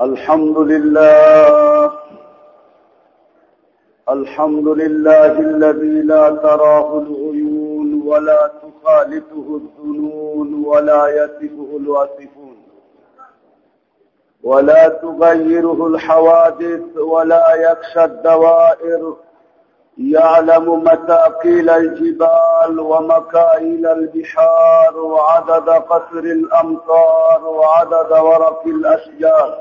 الحمد لله الحمد لله الذي لا تراه العيون ولا تخالطه الظنون ولا يصفه الواصفون ولا تغيره الحوادث ولا يخشى الدوائر يعلم متاقيل الجبال ومكائل البحار وعدد قصر الأمطار وعدد ورق الأشجار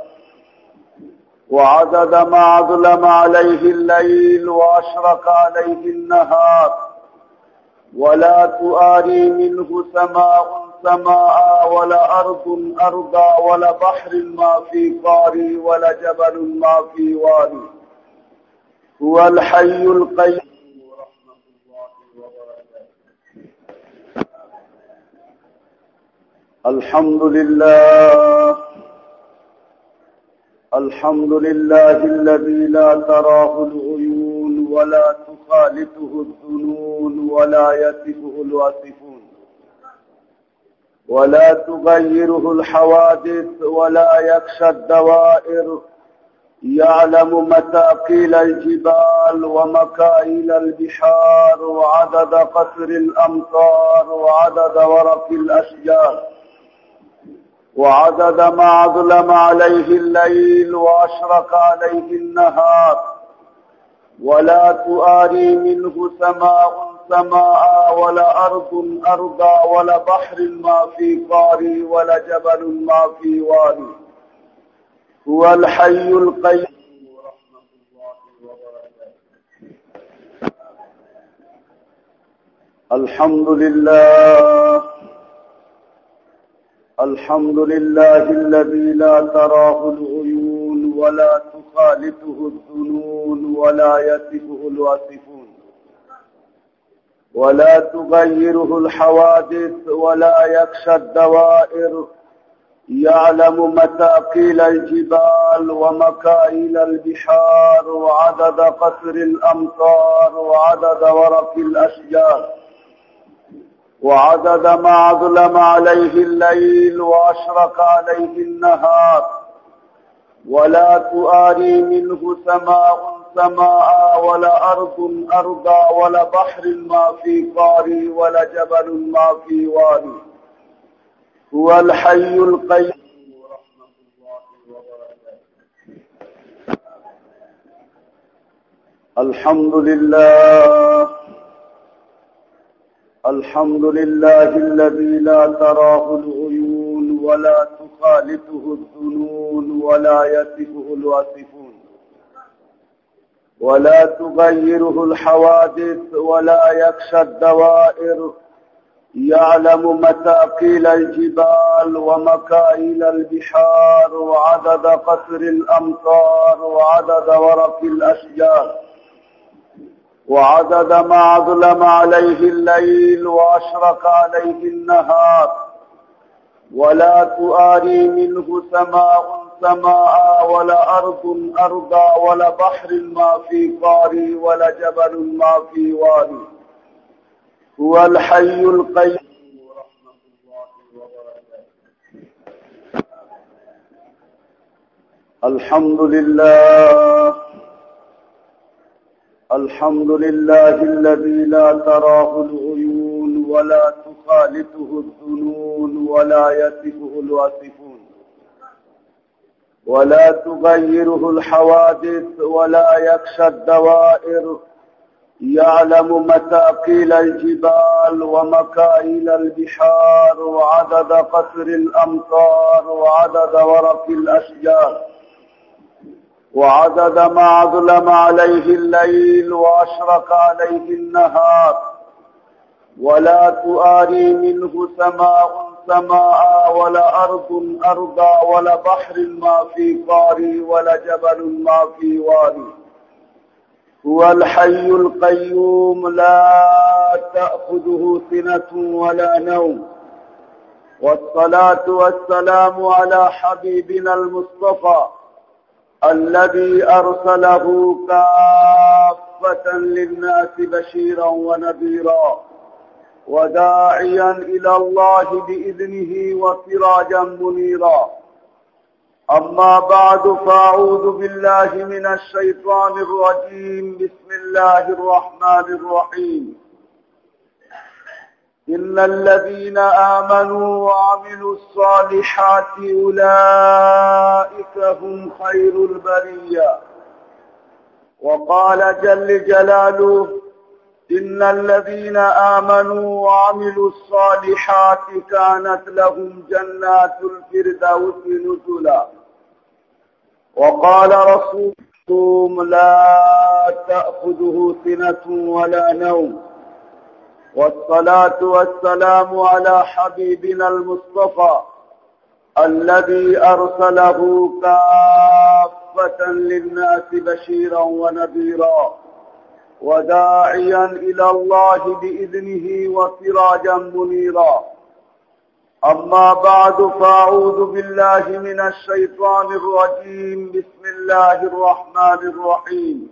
وعدد ما أظلم عليه الليل وأشرق عليه النهار ولا تؤاري منه سماء سماء ولا أرض أرضا ولا بحر ما في قاري ولا جبل ما في واري هو الحي القيوم الحمد لله. الحمد لله الذي لا تراه العيون ولا تخالطه الظنون ولا يصفه الواصفون ولا تغيره الحوادث ولا يخشى الدوائر. يعلم متاقيل الجبال ومكائل البحار وعدد قصر الأمطار وعدد ورق الأشجار وعدد ما أظلم عليه الليل وأشرق عليه النهار. ولا تؤاري منه سماء سماء ولا أرض أرضا ولا بحر ما في قاري ولا جبل ما في واري. هو الحي القيوم الحمد لله. الحمد لله الذي لا تراه العيون ولا تخالطه الظنون ولا يصفه الواصفون ولا تغيره الحوادث ولا يخشى الدوائر. يعلم متاقيل الجبال ومكائل البحار وعدد قصر الأمطار وعدد ورق الأشجار وعدد ما أظلم عليه الليل وأشرق عليه النهار ولا تؤاري منه سماء سماء ولا أرض أرضا ولا بحر ما في قاري ولا جبل ما في واري هو الحي القيوم الحمد لله. الحمد لله الذي لا تراه العيون ولا تخالطه الظنون ولا يصفه الواصفون ولا تغيره الحوادث ولا يخشى الدوائر. يعلم متاقيل الجبال ومكائل البحار وعدد قصر الأمطار وعدد ورق الأشجار وعدد ما أظلم عليه الليل وأشرق عليه النهار ولا تؤاري منه سماء سماء ولا أرض أرضا ولا بحر ما في قاري ولا جبل ما في واري هو الحي القيوم الحمد لله. الحمد لله الذي لا تراه العيون ولا تخالطه الظنون ولا يصفه الواصفون ولا تغيره الحوادث ولا يخشى الدوائر. يعلم متاقيل الجبال ومكائل البحار وعدد قصر الأمطار وعدد ورق الأشجار وعدد ما أظلم عليه الليل وأشرق عليه النهار. ولا تؤاري منه سماء سماء ولا أرض أرضا ولا بحر ما في قاري ولا جبل ما في واري هو الحي القيوم لا تأخذه سنة ولا نوم. والصلاة والسلام على حبيبنا المصطفى الذي أرسله كافة للناس بشيرا ونذيرا وداعيا إلى الله بإذنه وسراجا منيرا. أما بعد فأعوذ بالله من الشيطان الرجيم. بسم الله الرحمن الرحيم. إن الذين آمنوا وعملوا الصالحات أولئك هم خير البرية. وقال جل جلاله إن الذين آمنوا وعملوا الصالحات كانت لهم جنات الفردوس نزلا. وقال رسولهم لا تأخذه سنة ولا نوم. والصلاة والسلام على حبيبنا المصطفى الذي أرسله كافة للناس بشيرا ونذيرا وداعيا إلى الله بإذنه وسراجا منيرا. أما بعد فأعوذ بالله من الشيطان الرجيم. بسم الله الرحمن الرحيم.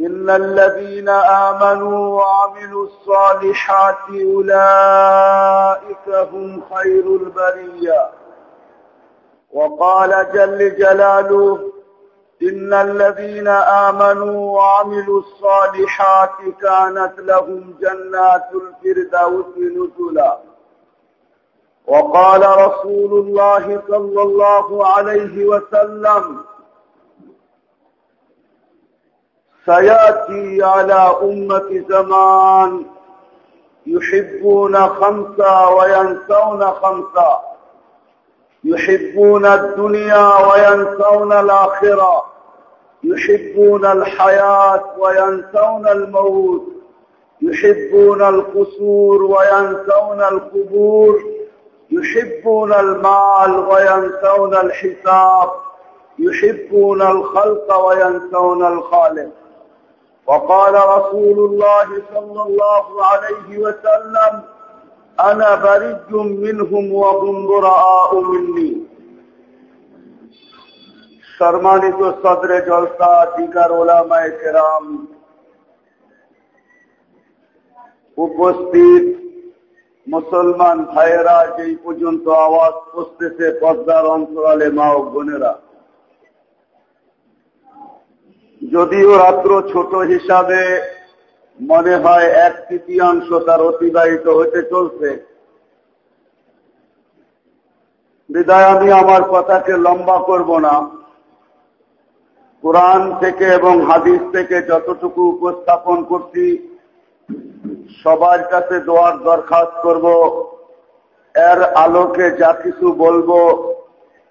إن الذين آمنوا وعملوا الصالحات أولئك هم خير البرية. وقال جل جلاله إن الذين آمنوا وعملوا الصالحات كانت لهم جنات الفردوس نزلا. وقال رسول الله صلى الله عليه وسلم سيأتي على أمة زمان يحبون خمسا وينسون خمسا. يحبون الدنيا وينسون الآخرة. يحبون الحياة وينسون الموت. يحبون القصور وينسون القبور. يحبون المال وينسون الحساب. يحبون الخلق وينسون الخالق. وقال رسول الله صلى الله عليه وسلم أنا برج منهم وهم براء مني. সম্মানিত সদরে জলসা দিকার ওলামায় কেরাম। উপস্থিত মুসলমান ভাইয়েরা, যেই পর্যন্ত আওয়াজ পড়তেছে পদ্মার অন্তরালে মা ও বোনেরা। যদিও রাত্র ছোট হিসাবে মনে হয় এক তৃতীয়াংশ তার অতিবাহিত হতে চলছে। বিদায় আমি আমার কথাকে লম্বা করব না। কোরআন থেকে এবং হাদিস থেকে যতটুকু উপস্থাপন করছি, সবার কাছে দোয়ার দরখাস্ত করব। এর আলোকে যা কিছু বলব,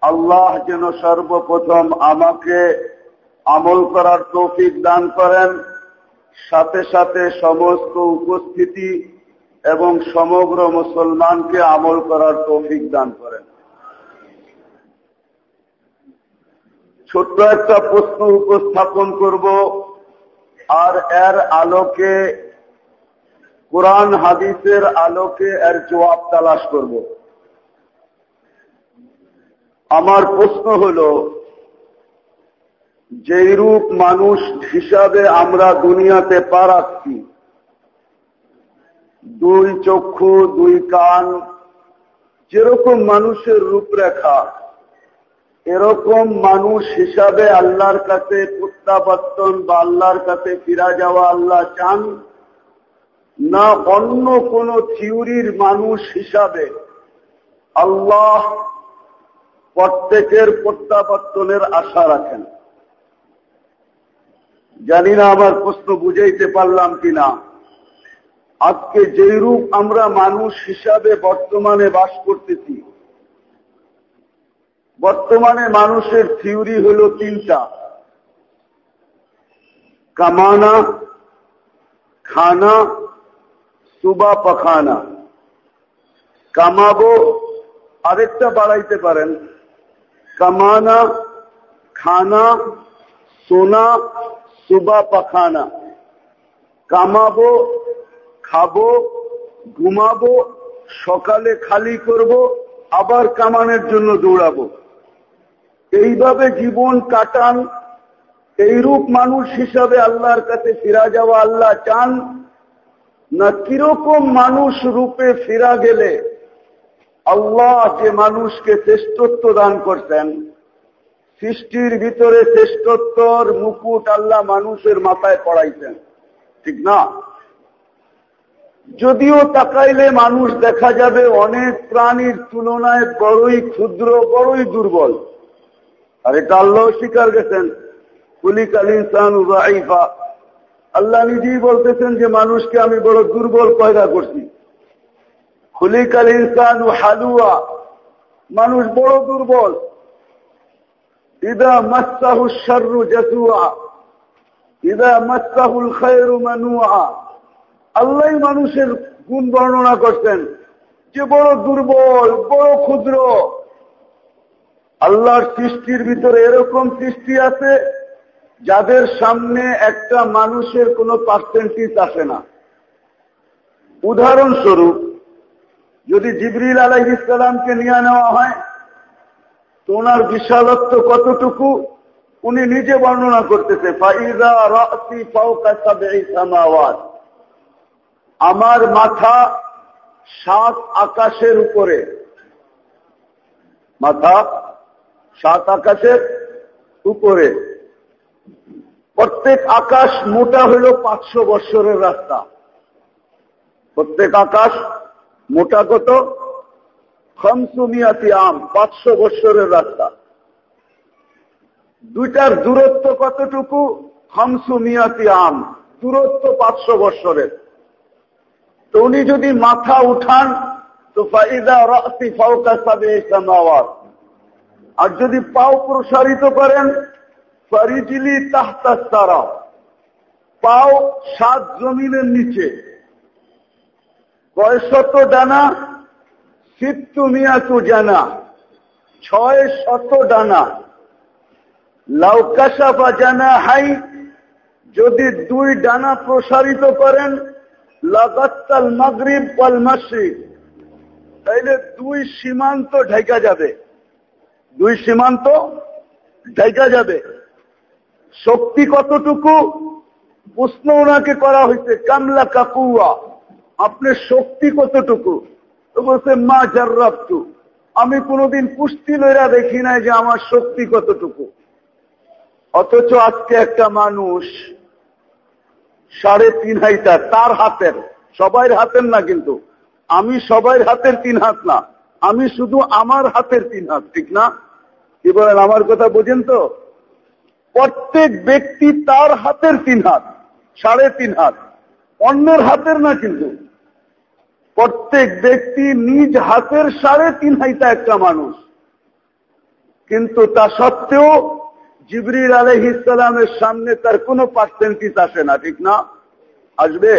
আল্লাহ যেন সর্বপ্রথম আমাকে আমল করার তৌফিক দান করেন। সাথে সাথে সমস্ত উপস্থিতি এবং সমগ্র মুসলমানকে আমল করার তৌফিক দান করেন। ছোট্ট একটা প্রশ্ন উপস্থাপন করব। আর এর আলোকে, কোরআন হাদিসের আলোকে এর জবাব তালাশ করব। আমার প্রশ্ন হল যেই রূপ মানুষ হিসাবে আমরা দুনিয়াতে পারাচ্ছি দুই চক্ষু, দুই কান, যেরকম মানুষের রূপরেখা এরকম মানুষ হিসাবে আল্লাহর কাছে প্রত্যাবর্তন বা আল্লাহর কাছে ফিরা যাওয়া আল্লাহ চান না অন্য কোন থিওরির মানুষ হিসাবে আল্লাহ প্রত্যেকের প্রত্যাবর্তনের আশা রাখেন। জানি না আমার প্রশ্ন বুঝাইতে পারলাম কিনা। আজকে যেই রূপ আমরা মানুষ হিসাবে বর্তমানে বাস করতেছি বর্তমানে মানুষের থিওরি হল তিনটা। কামানা, খানা, সুবা, পাখানা। কামাবো, আরেকটা বাড়াইতে পারেন। কামানা, খানা, সোনা, সুবা, পাখানা। কামাবো, খাব, ঘুমাবো, সকালে খালি করব, আবার কামানের জন্য দৌড়াবো। এইভাবে জীবন কাটান, এইরূপ মানুষ হিসাবে আল্লাহর কাছে ফিরা যাওয়া আল্লাহ চান, না কীরকম মানুষ রূপে ফিরা গেলে আল্লাহ যে মানুষকে শ্রেষ্ঠত্ব দান করতেন সৃষ্টির ভিতরে শ্রেষ্ঠত্বর মুকুট আল্লাহ মানুষের মাথায় পড়াইতেন ঠিক না? যদিও তাকাইলে মানুষ দেখা যাবে অনেক প্রাণীর তুলনায় বড়ই ক্ষুদ্র, বড়ই দুর্বল। আর এটা আল্লাহ স্বীকার গেছেন। কুলিকাল ইনসান আল্লাহ নিজেই বলতেছেন যে, মানুষকে আমি বড় দুর্বল পয়দা করছি। খুলিকাল ইনসান হালুয়া। মানুষ বড় দুর্বল। ইদা মাসাহু শর্রু জাসুয়া। ইদা মাসাহুল খৈরু মানুয়া। আল্লাহ মানুষের গুণ বর্ণনা করছেন যে, বড় দুর্বল, বড় ক্ষুদ্র। আল্লাহর সৃষ্টির ভিতরে এরকম সৃষ্টি আছে, যাদের সামনে একটা মানুষের কোনো পার্সেন্টেজ আসে না। উদাহরণস্বরূপ, যদি জিবরিল আলাহ ইসলামকে নিয়ে নেওয়া হয়, তো ওনার বিশালত্ব কতটুকু? উনি নিজে বর্ণনা করতেছে আমার মাথা সাত আকাশের উপরে। মাথা সাত আকাশের উপরে। প্রত্যেক আকাশ মোটা হইল পাঁচশো বৎসরের রাস্তা। প্রত্যেক আকাশ মোটা কত? খমসুমিয়াতি আম, পাঁচশো বৎসরের রাস্তা। দুইটার দূরত্ব কতটুকু? খমসুমিয়াতি আম, দূরত্ব পাঁচশো বৎসরের। তো উনি যদি মাথা উঠান, তো ফাইদা রাসি ফাউকা সাবে সামাওয়াত। আর যদি পাও প্রসারিত করেন, ফারিজিলি তাহতাস্তারা পাও সাত জমিনের নিচে। কয়শত ডানা সিত্তুমিয়াতু জানা। ছয় শত ডানা লাউকাশাফা জানা হাই। যদি দুই ডানা প্রসারিত করেন, লাগাত্তাল মাগরিব পাল মাসিক তাইলে দুই সীমান্ত ঢেকা যাবে। দুই সীমান্ত ঢেকা যাবে। শক্তি কতটুকু? প্রশ্ন ওনাকে করা হয়েছে, কামলা কাকুয়া আপনার শক্তি কতটুকু? তো বলছে, মা জার্রাবতু, আমি কোনোদিন কুস্তি লইরা দেখি নাই যে আমার শক্তি কতটুকু। অথচ আজকে একটা মানুষ সাড়ে তিন হাইটা তার হাতের সবাই হাতের না কিন্তু, আমি সবাই হাতের তিন হাত না। আমি শুধু আমার হাতের তিন হাত, ঠিক না? কি বলেন, আমার কথা বোঝেন তো? প্রত্যেক ব্যক্তি তার হাতের তিন হাত, সাড়ে তিন হাত, অন্যের হাতের না কিন্তু। প্রত্যেক ব্যক্তি নিজ হাতের সাড়ে তিন হাইতা একটা মানুষ। কিন্তু তা সত্ত্বেও জিবরির আলহ ইসলামের সামনে তার কোনো পার্সেন্টেজ আসে না, ঠিক না? আসবে?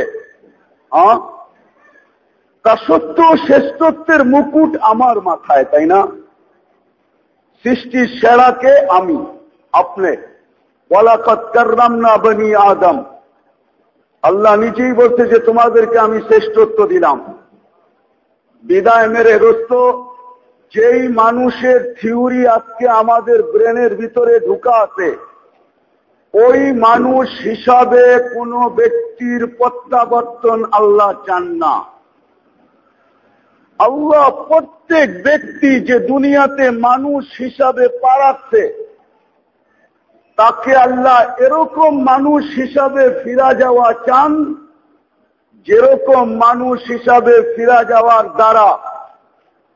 হ্যাঁ? তা সত্ত্বেও শ্রেষ্ঠত্বের মুকুট আমার মাথায়, তাই না? সৃষ্টির সেরাকে আমি, আপনি। ওয়ালাকত করলাম না বনি আদম। আল্লাহ নিজেই বলছে যে তোমাদেরকে আমি শ্রেষ্ঠত্ব দিলাম। বিদায় মেরে রস্ত যেই মানুষের থিওরি আজকে আমাদের ব্রেনের ভিতরে ঢুকা আছে, ওই মানুষ হিসাবে কোন ব্যক্তির প্রত্যাবর্তন আল্লাহ চান না। আল্লাহ প্রত্যেক ব্যক্তি যে দুনিয়াতে মানুষ হিসাবে পাড়াচ্ছে তাকে আল্লাহ এরকম মানুষ হিসাবে ফিরা যাওয়া চান, যেরকম মানুষ হিসাবে ফিরা যাওয়ার দ্বারা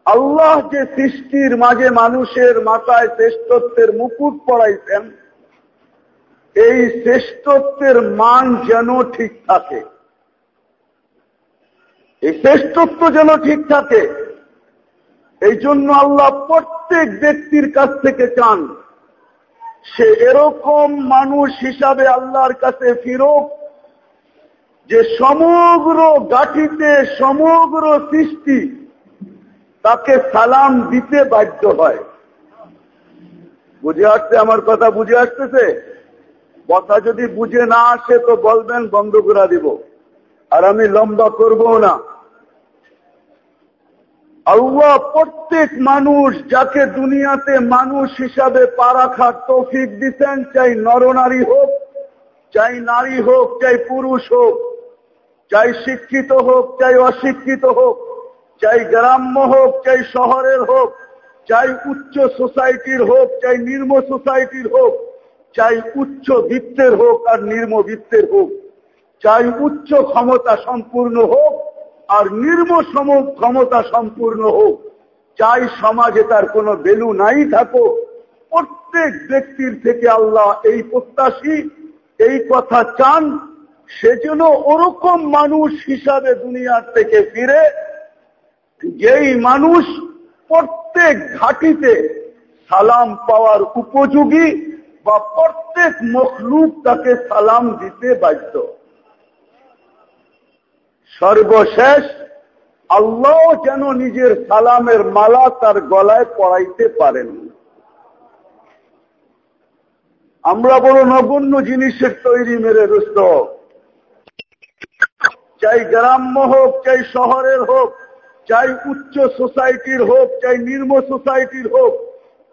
আল্লাহ যে সৃষ্টির মাঝে মানুষের মাথায় শ্রেষ্ঠত্বের মুকুট পড়াইছেন এই শ্রেষ্ঠত্বের মান যেন ঠিক থাকে। এই শ্রেষ্ঠত্ব যেন ঠিক থাকে, এই জন্য আল্লাহ প্রত্যেক ব্যক্তির কাছ থেকে চান, সে এরকম মানুষ হিসাবে আল্লাহর কাছে ফিরোক, যে সমগ্র গাঠিতে সমগ্র সৃষ্টি তাকে সালাম দিতে বাধ্য হয়। বুঝে আসছে আমার কথা? বুঝে আসতেছে? কথা যদি বুঝে না আসে তো বলবেন, বন্ধ করে দিব। আর আমি লম্বা করব না। আল্লাহ প্রত্যেক মানুষ যাকে দুনিয়াতে মানুষ হিসাবে পা রাখার তৌফিক দিচ্ছেন চাই নরনারী হোক, চাই নারী হোক, চাই পুরুষ হোক, চাই শিক্ষিত হোক, চাই অশিক্ষিত হোক, চাই গ্রাম্য হোক, চাই শহরের হোক, চাই উচ্চ সোসাইটির হোক, চাই নির্ম সোসাইটির হোক, চাই উচ্চ বৃত্তের হোক আর নির্ম বৃত্তের হোক। চাই উচ্চ ক্ষমতা সম্পূর্ণ হোক আর নির্ম সম ক্ষমতা সম্পূর্ণ হোক। চাই সমাজে তার কোনো বেলু নাই থাকুক। প্রত্যেক ব্যক্তির থেকে আল্লাহ এই প্রত্যাশী, এই কথা চান সেজন্য ওরকম মানুষ হিসাবে দুনিয়ার থেকে ফিরে। যেই মানুষ প্রত্যেক ঘাটিতে সালাম পাওয়ার উপযোগী বা প্রত্যেক মখলুক তাকে সালাম দিতে বাধ্য। সর্বশেষ আল্লাহ যেন নিজের সালামের মালা তার গলায় পড়াইতে পারেন। আমরা বড় নগণ্য জিনিসের তৈরি মেরে রুস্ত চাই গ্রাম্য হোক, চাই শহরের হোক, চাই উচ্চ সোসাইটির হোক, চাই নির্ম সোসাইটির হোক,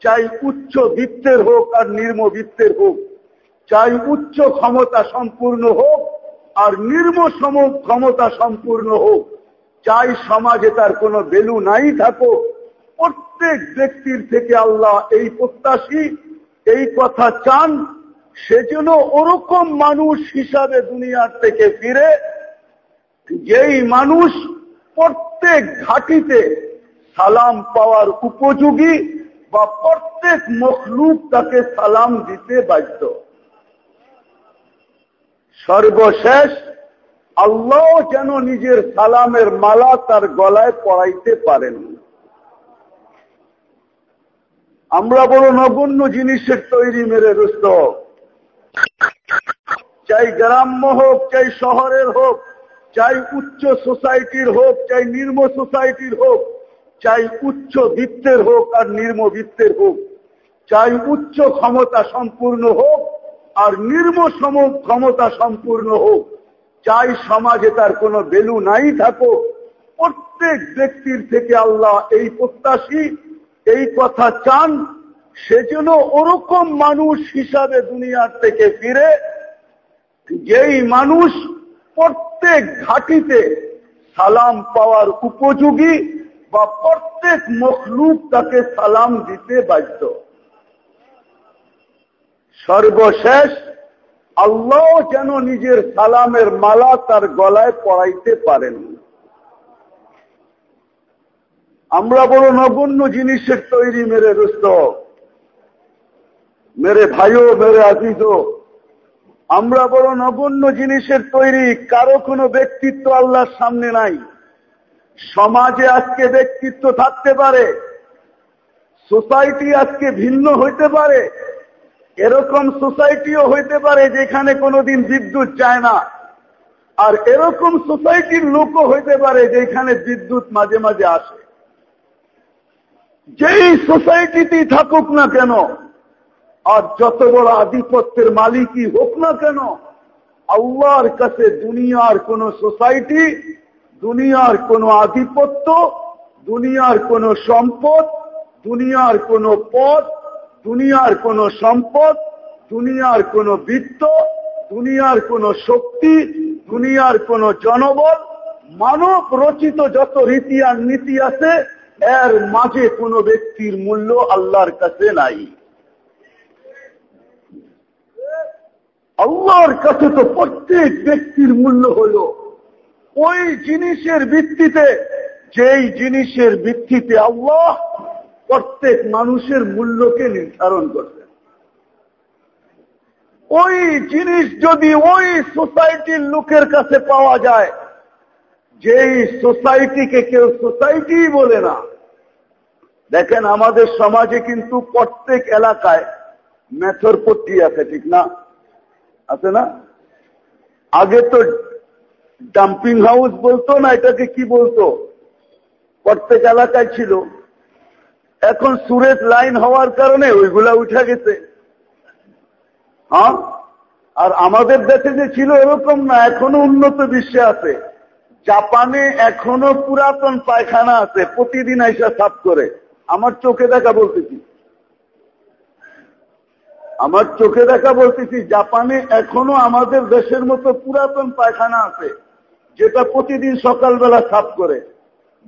চাই উচ্চ বৃত্তের হোক আর নির্ম বৃত্তের হোক, চাই উচ্চ ক্ষমতা সম্পূর্ণ হোক আর নির্ম সম ক্ষমতা সম্পূর্ণ হোক চাই সমাজে তার কোনো বেলু নাই থাকুক, প্রত্যেক ব্যক্তির থেকে আল্লাহ এই প্রত্যাশী, এই কথা চান সেজন্য ওরকম মানুষ হিসাবে দুনিয়ার থেকে ফিরে, যেই মানুষ প্রত্যেক ঘাটিতে সালাম পাওয়ার উপযোগী বা প্রত্যেক মখলুক তাকে সালাম দিতে বাধ্য। সর্বশেষ আল্লাহ যেন নিজের সালামের মালা তার গলায় পড়াইতে পারেন। আমরা বড় নগণ্য জিনিসের তৈরি মেরে রুস্ত চাই গ্রাম্য হোক, চাই শহরের হোক, চাই উচ্চ সোসাইটির হোক, চাই নির্ম সোসাইটির হোক, চাই উচ্চ বৃত্তের হোক আর নির্ম বৃত্তের হোক, চাই উচ্চ ক্ষমতা সম্পূর্ণ হোক আর নির্ম সম ক্ষমতা সম্পূর্ণ হোক চাই সমাজে তার কোনো বেলু নাই থাকুক, প্রত্যেক ব্যক্তির থেকে আল্লাহ এই প্রত্যাশী, এই কথা চান সেজন্য ওরকম মানুষ হিসাবে দুনিয়ার থেকে ফিরে, যেই মানুষ প্রত্যেক ঘাটিতে সালাম পাওয়ার উপযোগী বা প্রত্যেক মখলুক তাকে সালাম দিতে বাধ্য। সর্বশেষ আল্লাহ যেন নিজের সালামের মালা তার গলায় পড়াইতে পারেন। আমরা বড় নগণ্য জিনিসের তৈরি মেরে রুস্ত মেরে ভাইও, মেরে আজিজ আমরা বড় নগণ্য জিনিসের তৈরি, কারও কোনো ব্যক্তিত্ব আল্লাহর সামনে নাই। সমাজে আজকে ব্যক্তিত্ব থাকতে পারে, সোসাইটি আজকে ভিন্ন হইতে পারে। এরকম সোসাইটিও হইতে পারে যেখানে কোনোদিন বিদ্যুৎ চায় না। আর এরকম সোসাইটির লোকও হইতে পারে যেখানে বিদ্যুৎ মাঝে মাঝে আসে। যেই সোসাইটিতেই থাকুক না কেন, আর যত বড় আধিপত্যের মালিকই হোক না কেন, আল্লাহর কাছে দুনিয়ার কোন সোসাইটি, দুনিয়ার কোন আধিপত্য, দুনিয়ার কোন সম্পদ, দুনিয়ার কোন পথ দুনিয়ার কোন সম্পদ, দুনিয়ার কোন বৃত্ত, দুনিয়ার কোন শক্তি, দুনিয়ার কোন জনবল, মানব রচিত যত রীতি আর নীতি আছে, এর মাঝে কোন ব্যক্তির মূল্য আল্লাহর কাছে নাই। আল্লাহর কাছে তো প্রত্যেক ব্যক্তির মূল্য হল। ওই জিনিসের ভিত্তিতে, যেই জিনিসের ভিত্তিতে আল্লাহ প্রত্যেক মানুষের মূল্যকে নির্ধারণ করছেন ওই জিনিস যদি ওই সোসাইটির লোকের কাছে পাওয়া যায়, যেই সোসাইটিকে কেউ সোসাইটি বলে না, দেখেন আমাদের সমাজে কিন্তু প্রত্যেক এলাকায় মেথর পট্টি আছে, ঠিক না? আছে না? আগে তো ডাম্পিং হাউস বলতো না, এটাকে কি বলতো? প্রত্যেক এলাকায় ছিল। এখন সুরেজ লাইন হওয়ার কারণে ওইগুলা উঠে গেছে। হ্যাঁ? আর আমাদের দেশে যে ছিল এরকম না, এখনও উন্নত বিশ্বে আছে। জাপানে এখনও পুরাতন পায়খানা আছে, প্রতিদিন আইসা সাফ করে। আমার চোখে দেখা বলতেছি। আমার চোখে দেখা বলতেছি, জাপানে এখনও আমাদের দেশের মতো পুরাতন পায়খানা আছে, যেটা প্রতিদিন সকালবেলা সাফ করে।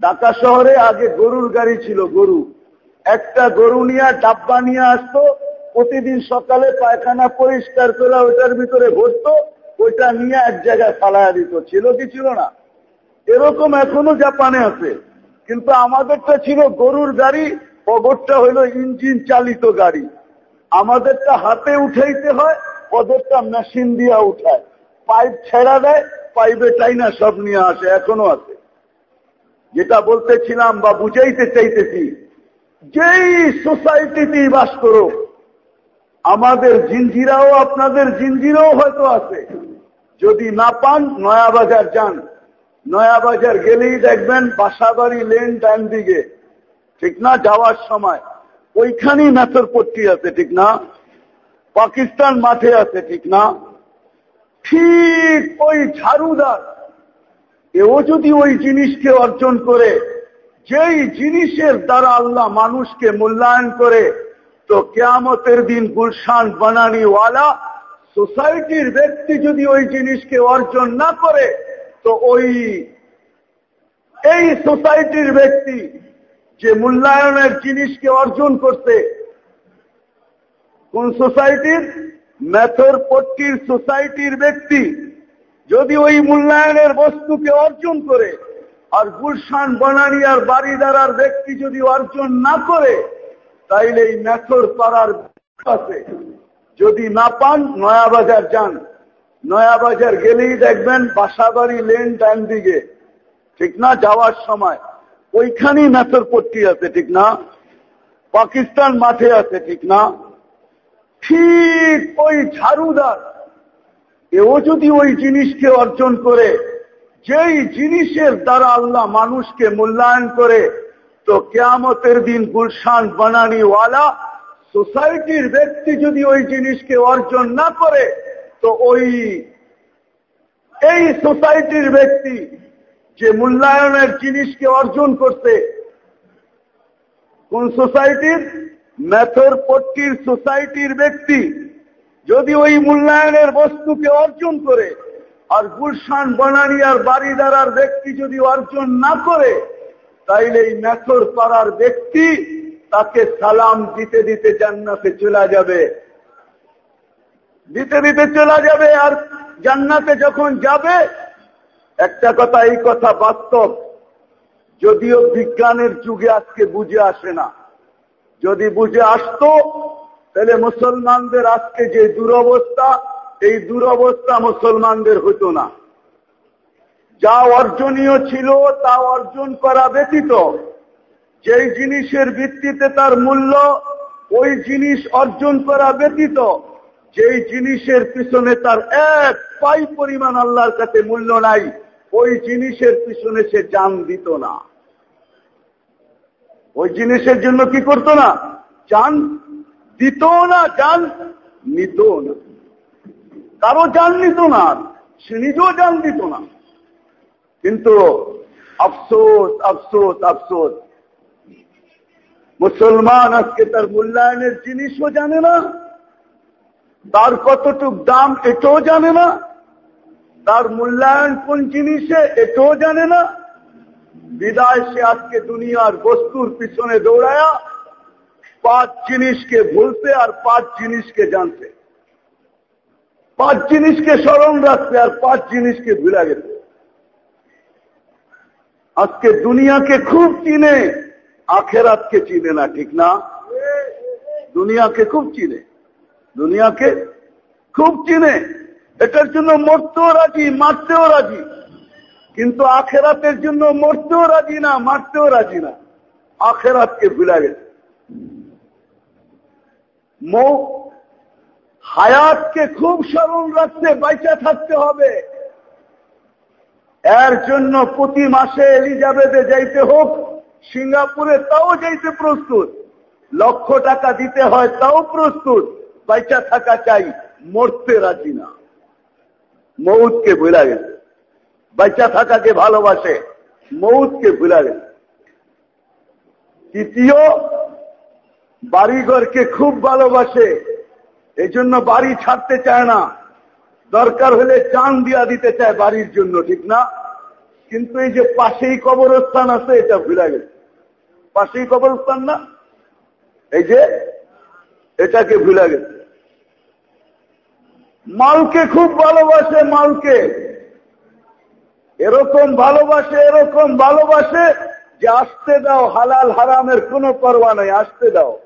ঢাকা শহরে আগে গরুর গাড়ি ছিল, গরু। একটা গরু নিয়ে ডাব্বা নিয়ে আসতো, প্রতিদিন সকালে পায়খানা পরিষ্কার করে ওইটার ভিতরে ভরতো ওইটা নিয়ে এক জায়গায় ফালাইয়া দিত। ছিল কি ছিল না? এরকম এখনও জাপানে আছে। কিন্তু আমাদেরটা ছিল গরুর গাড়ি পদরটা হইল ইঞ্জিন চালিত গাড়ি। আমাদেরটা হাতে উঠাইতে হয় পদরটা মেশিন দিয়া উঠায়। পাইপ ছেড়া দেয়, পাইপে টাইনা সব নিয়ে আসে, এখনও আছে। যেটা বলতেছিলাম বা বুঝাইতে চাইতেছি যেই সোসাইটিতেই বাস করো আমাদের জিঞ্জিরাও আপনাদের জিঞ্জিরাও হয়তো আছে। যদি না পান নয়া বাজার যান। নয়া বাজার গেলেই দেখবেন বাসাবাড়ি লেন ডান দিকে। ঠিক না? যাওয়ার সময়। ওইখানেই মেথর পট্টি আছে, ঠিক না? পাকিস্তান মাঠে আছে, ঠিক না? ঠিক ওই ঝাড়ুদার। এও যদি ওই জিনিসকে অর্জন করে যেই জিনিসের দ্বারা আল্লাহ মানুষকে মূল্যায়ন করে, তো কেয়ামতের দিন গুলশান বানানিওয়ালা সোসাইটির ব্যক্তি যদি ওই জিনিসকে অর্জন না করে, তো ওই, এই সোসাইটির ব্যক্তি যে মূল্যায়নের জিনিসকে অর্জন করতে কোন সোসাইটির? মেথর পট্টির সোসাইটির ব্যক্তি যদি ওই মূল্যায়নের বস্তুকে অর্জন করে আর গুলশান বনানিয়ার বাড়িদারার ব্যক্তি যদি অর্জন না করে, তাইলে এই মেথর পাড়ার আছে। যদি না পান, নয়াবাজার যান। নয়াবাজার গেলেই দেখবেন বাসাবাড়ি লেন ডান দিকে। ঠিক না? যাওয়ার সময়। ওইখানেই মেথর পট্টি আছে, ঠিক না? পাকিস্তান মাঠে আছে, ঠিক না? ঠিক ওই ঝাড়ুদার। এও যদি ওই জিনিসকে অর্জন করে যেই জিনিসের দ্বারা আল্লাহ মানুষকে মূল্যায়ন করে, তো কেয়ামতের দিন গুলশান বানানিওয়ালা সোসাইটির ব্যক্তি যদি ওই জিনিসকে অর্জন না করে, তো ওই, এই সোসাইটির ব্যক্তি যে মূল্যায়নের জিনিসকে অর্জন করতে কোন সোসাইটির? মেথর পট্টির সোসাইটির ব্যক্তি যদি ওই মূল্যায়নের বস্তুকে অর্জন করে আর গুলশান বনানিয়ার বাড়িদারার ব্যক্তি যদি অর্জন না করে, তাইলে এই মেথর পাড়ার ব্যক্তি তাকে সালাম দিতে দিতে জান্নাতে চলে যাবে। দিতে দিতে চলে যাবে আর জান্নাতে যখন যাবে, একটা কথা, এই কথা বাস্তব। যদিও বিজ্ঞানের যুগে আজকে বুঝে আসে না। যদি বুঝে আসতো, তাহলে মুসলমানদের আজকে যে দুরবস্থা এই দুরবস্থা মুসলমানদের হতো না। যা অর্জনীয় ছিল, তা অর্জন করা ব্যতীত, যেই জিনিসের ভিত্তিতে তার মূল্য, ওই জিনিস অর্জন করা ব্যতীত, যেই জিনিসের পিছনে তার এক পাই পরিমাণ আল্লাহর কাছে মূল্য নাই, ওই জিনিসের পিছনে সে জান দিত না। ওই জিনিসের জন্য কি করতো না? জান দিত না, জান নিত না। কারও জান নিত না, সে নিজেও জান দিত না। কিন্তু আফসোস আফসোস আফসোস। মুসলমান আজকে তার মূল্যায়নের জিনিসও জানে না, তার কতটুক দাম এটাও জানে না, তার মূল্যায়ন কোন জিনিসে এটাও জানে না। বিদায় সে আজকে দুনিয়ার বস্তুর পিছনে দৌড়ায়া, পাঁচ জিনিসকে ভুলতে আর পাঁচ জিনিসকে জানতে। পাঁচ জিনিসকে স্মরণ রাখতে আর পাঁচ জিনিসকে ভুলে গেছে। আজকে দুনিয়াকে খুব চিনে, আখেরাতকে চিনে না, ঠিক না? দুনিয়াকে খুব চিনে। দুনিয়াকে খুব চিনে। এটার জন্য মরতেও রাজি, মারতেও রাজি। কিন্তু আখেরাতের জন্য মরতেও রাজি না, মারতেও রাজি না। আখেরাতকে ভুলে গেছে। মৌ হায়াতকে খুব স্মরণ রাখতে, বাইচা থাকতে হবে। এর জন্য প্রতি মাসে এলিজাবেথে যাইতে হোক, সিঙ্গাপুরে তাও যাইতে প্রস্তুত। লক্ষ টাকা দিতে হয়, তাও প্রস্তুত। বাইচা থাকা চাই, মরতে রাজি না। মৌতকে ভুলা গেছে। বাইচা থাকাকে ভালোবাসে, মৌতকে ভুলা গেছে। তৃতীয়, বাড়িঘরকে খুব ভালোবাসে। এই জন্য বাড়ি ছাড়তে চায় না। দরকার হলে চান দিয়া দিতে চায় বাড়ির জন্য, ঠিক না? কিন্তু এই যে পাশেই কবরস্থান আছে, এটা ভুলে গেছে। পাশেই কবরস্থান না? এই যে, এটাকে ভুলে গেছে। মালকে খুব ভালোবাসে মালকে। এরকম ভালোবাসে এরকম ভালোবাসে যে আসতে দাও, হালাল, হারামের কোনো পরোয়া নাই, আসতে দাও।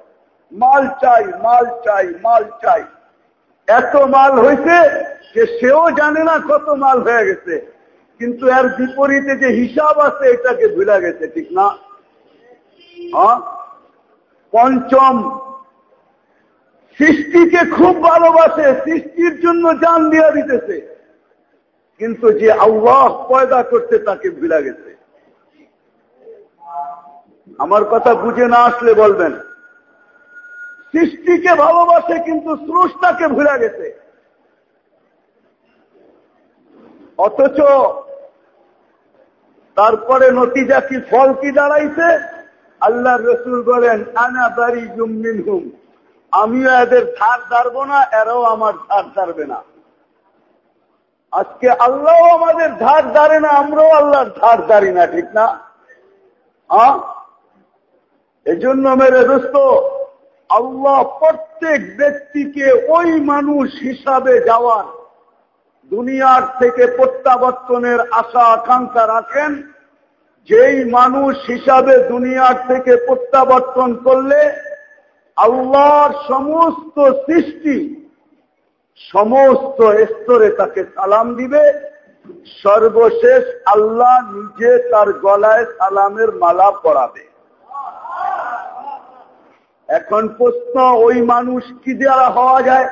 মাল চাই মাল চাই মাল চাই। এত মাল হয়েছে যে সেও জানে না কত মাল হয়ে গেছে। কিন্তু এর বিপরীতে যে হিসাব আছে, এটাকে ভুলে গেছে, ঠিক না? হ্যাঁ? পঞ্চম, সৃষ্টিকে খুব ভালোবাসে, সৃষ্টির জন্য জান দিয়া দিতেছে। কিন্তু যে আল্লাহ পয়দা করতে তাকে ভুলে গেছে। আমার কথা বুঝে না আসলে বলবেন। সৃষ্টিকে ভালোবাসে, কিন্তু স্রষ্টাকে ভুলে গেছে। অথচ তারপরে নতিজা কি ফল কি দাঁড়াইছে? আল্লাহ রসুল বলেন, আনা বাড়ি জুমিন হুম আমিও এদের ধার ধারব না, এরাও আমার ধার ধারবে না। আজকে আল্লাহ আমাদের ধার ধারে না, আমরাও আল্লাহর ধার ধারি না, ঠিক না? এজন্য মেরে দোস্ত আল্লাহ প্রত্যেক ব্যক্তিকে ওই মানুষ হিসাবে যাওয়ার, দুনিয়ার থেকে প্রত্যাবর্তনের আশা, আকাঙ্ক্ষা রাখেন। যেই মানুষ হিসাবে দুনিয়ার থেকে প্রত্যাবর্তন করলে আল্লাহর সমস্ত সৃষ্টি সমস্ত স্তরে তাকে সালাম দিবে। সর্বশেষ আল্লাহ নিজে তার গলায় সালামের মালা পড়াবে এখন প্রশ্ন, ওই মানুষ কি দ্বারা হওয়া যায়?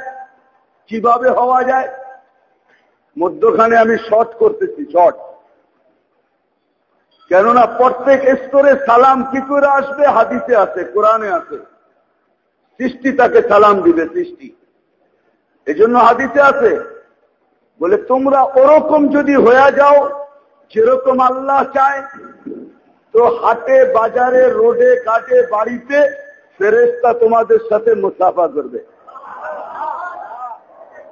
কীভাবে হওয়া যায়? মধ্যখানে আমি শর্ট করতেছি শর্ট কেননা প্রত্যেক স্তরে সালাম কি করে আসবে? হাদিসে আছে, কোরআনে আছে। সৃষ্টি তাকে সালাম দিবে, সৃষ্টি। এজন্য হাদিসে আছে, বলে তোমরা ওরকম যদি হয়ে যাও, যেরকম আল্লাহ চায়, তো হাটে, বাজারে, রোডে কাজে বাড়িতে ফেরেস্তা তোমাদের সাথে মুসাফা করবে।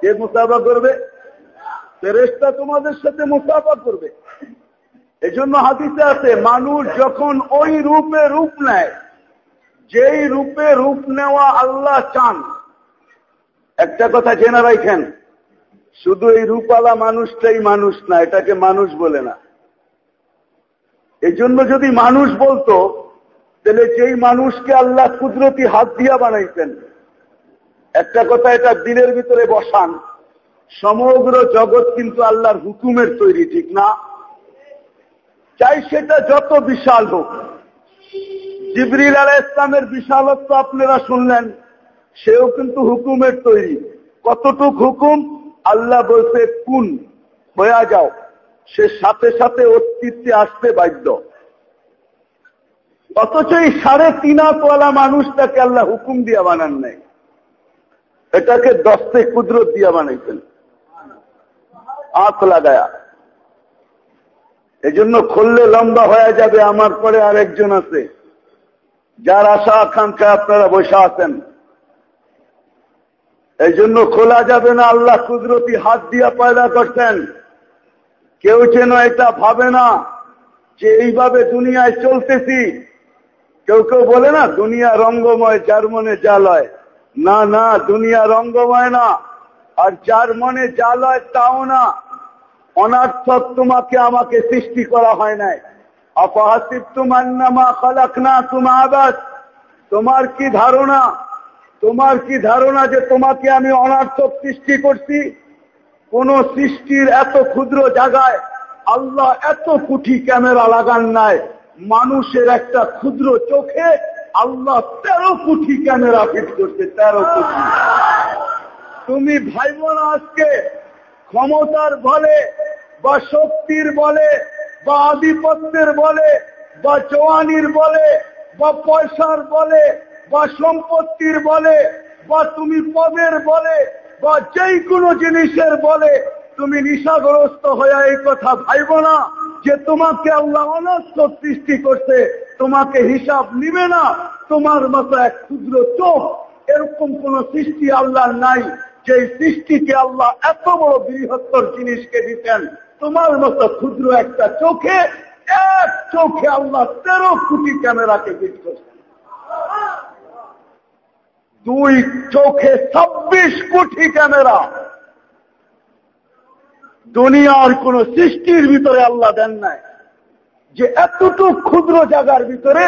কে মুসাফা করবে? ফেরেস্তা তোমাদের সাথে মুসাফা করবে। এজন্য হাদিসে আছে, মানুষ যখন ওই রূপে রূপ নেয়, যেই রূপে রূপ নেওয়া আল্লাহ চান। একটা কথা জেনে রাখেন, শুধু এই রূপালা মানুষটাই মানুষ না, এটাকে মানুষ বলে না। এই জন্য যদি মানুষ বলতো তাহলে যেই মানুষকে আল্লাহ কুদরতি হাত দিয়া বানাইছেন, একটা কথা এটা দিনের ভিতরে বসান, সমগ্র জগৎ কিন্তু আল্লাহর হুকুমের তৈরি, ঠিক না? চাই সেটা যত বিশাল হোক। জিবরিল আলাহ ইসলামের বিশালত্ব আপনারা শুনলেন, সেও কিন্তু হুকুমের তৈরি। কতটুক হুকুম? আল্লাহ বলছে, কুন হয়ে যাও। সে সাথে সাথে অস্তিত্বে আসতে বাধ্য। অথচ এই সাড়ে তিন আতওয়ালা মানুষটাকে আল্লাহ হুকুম দিয়া বানান নাই। এটাকে দশতে কুদরত দিয়া বানাইছেন। আঁক লাগায়া। এজন্য খুললে লম্বা হয়ে যাবে, আমার পরে আরেকজন আছে। যার আশা আকাঙ্ক্ষা আপনারা বসে আছেন। এই জন্য খোলা যাবে না, আল্লাহ কুদরতি হাত দিয়া পয়দা করছেন। কেউ যেন এটা ভাবে না যে এইভাবে দুনিয়ায় চলতেছি। কেউ কেউ বলে না, দুনিয়া রঙ্গময়, যার মনে জালয় না না, দুনিয়া রঙ্গময় না, আর যার মনে জালয় তাও না। অনার্থক তোমাকে, আমাকে সৃষ্টি করা হয় নাই। অপহাসিব তোমার নামা খালাক না তুমা আবাস তোমার কি ধারণা? তোমার কি ধারণা যে তোমাকে আমি অনার্থক সৃষ্টি করছি? কোন সৃষ্টির এত ক্ষুদ্র জায়গায় আল্লাহ এত কুঠি ক্যামেরা লাগান নাই। মানুষের একটা ক্ষুদ্র চোখে আল্লাহ তেরো কোটি ক্যামেরা ফিট করছে, তেরো কোটি। তুমি ভাইব না আজকে ক্ষমতার বলে, বা শক্তির বলে, বা আধিপত্যের বলে, বা জওয়ানির বলে, বা পয়সার বলে, বা সম্পত্তির বলে, বা তুমি পদের বলে, বা যেই কোনো জিনিসের বলে, তুমি নিশাগ্রস্ত হয়ে এই কথা ভাইব না। যে তোমাকে আল্লাহ অনস্ত সৃষ্টি করছে, তোমাকে হিসাব নিবে না। তোমার মতো এক ক্ষুদ্র চোখ, এরকম কোন সৃষ্টি আল্লাহ নাই। যে সৃষ্টিকে আল্লাহ এত বড় বৃহত্তর জিনিসকে দিতেন, তোমার মতো ক্ষুদ্র একটা চোখে, এক চোখে আল্লাহ তেরো কোটি ক্যামেরাকে ফিট করছেন। দুই চোখে ছাব্বিশ কোটি ক্যামেরা। দুনিয়ার কোন সৃষ্টির ভিতরে আল্লাহ দেন নাই। যে এতটুক ক্ষুদ্র জায়গার ভিতরে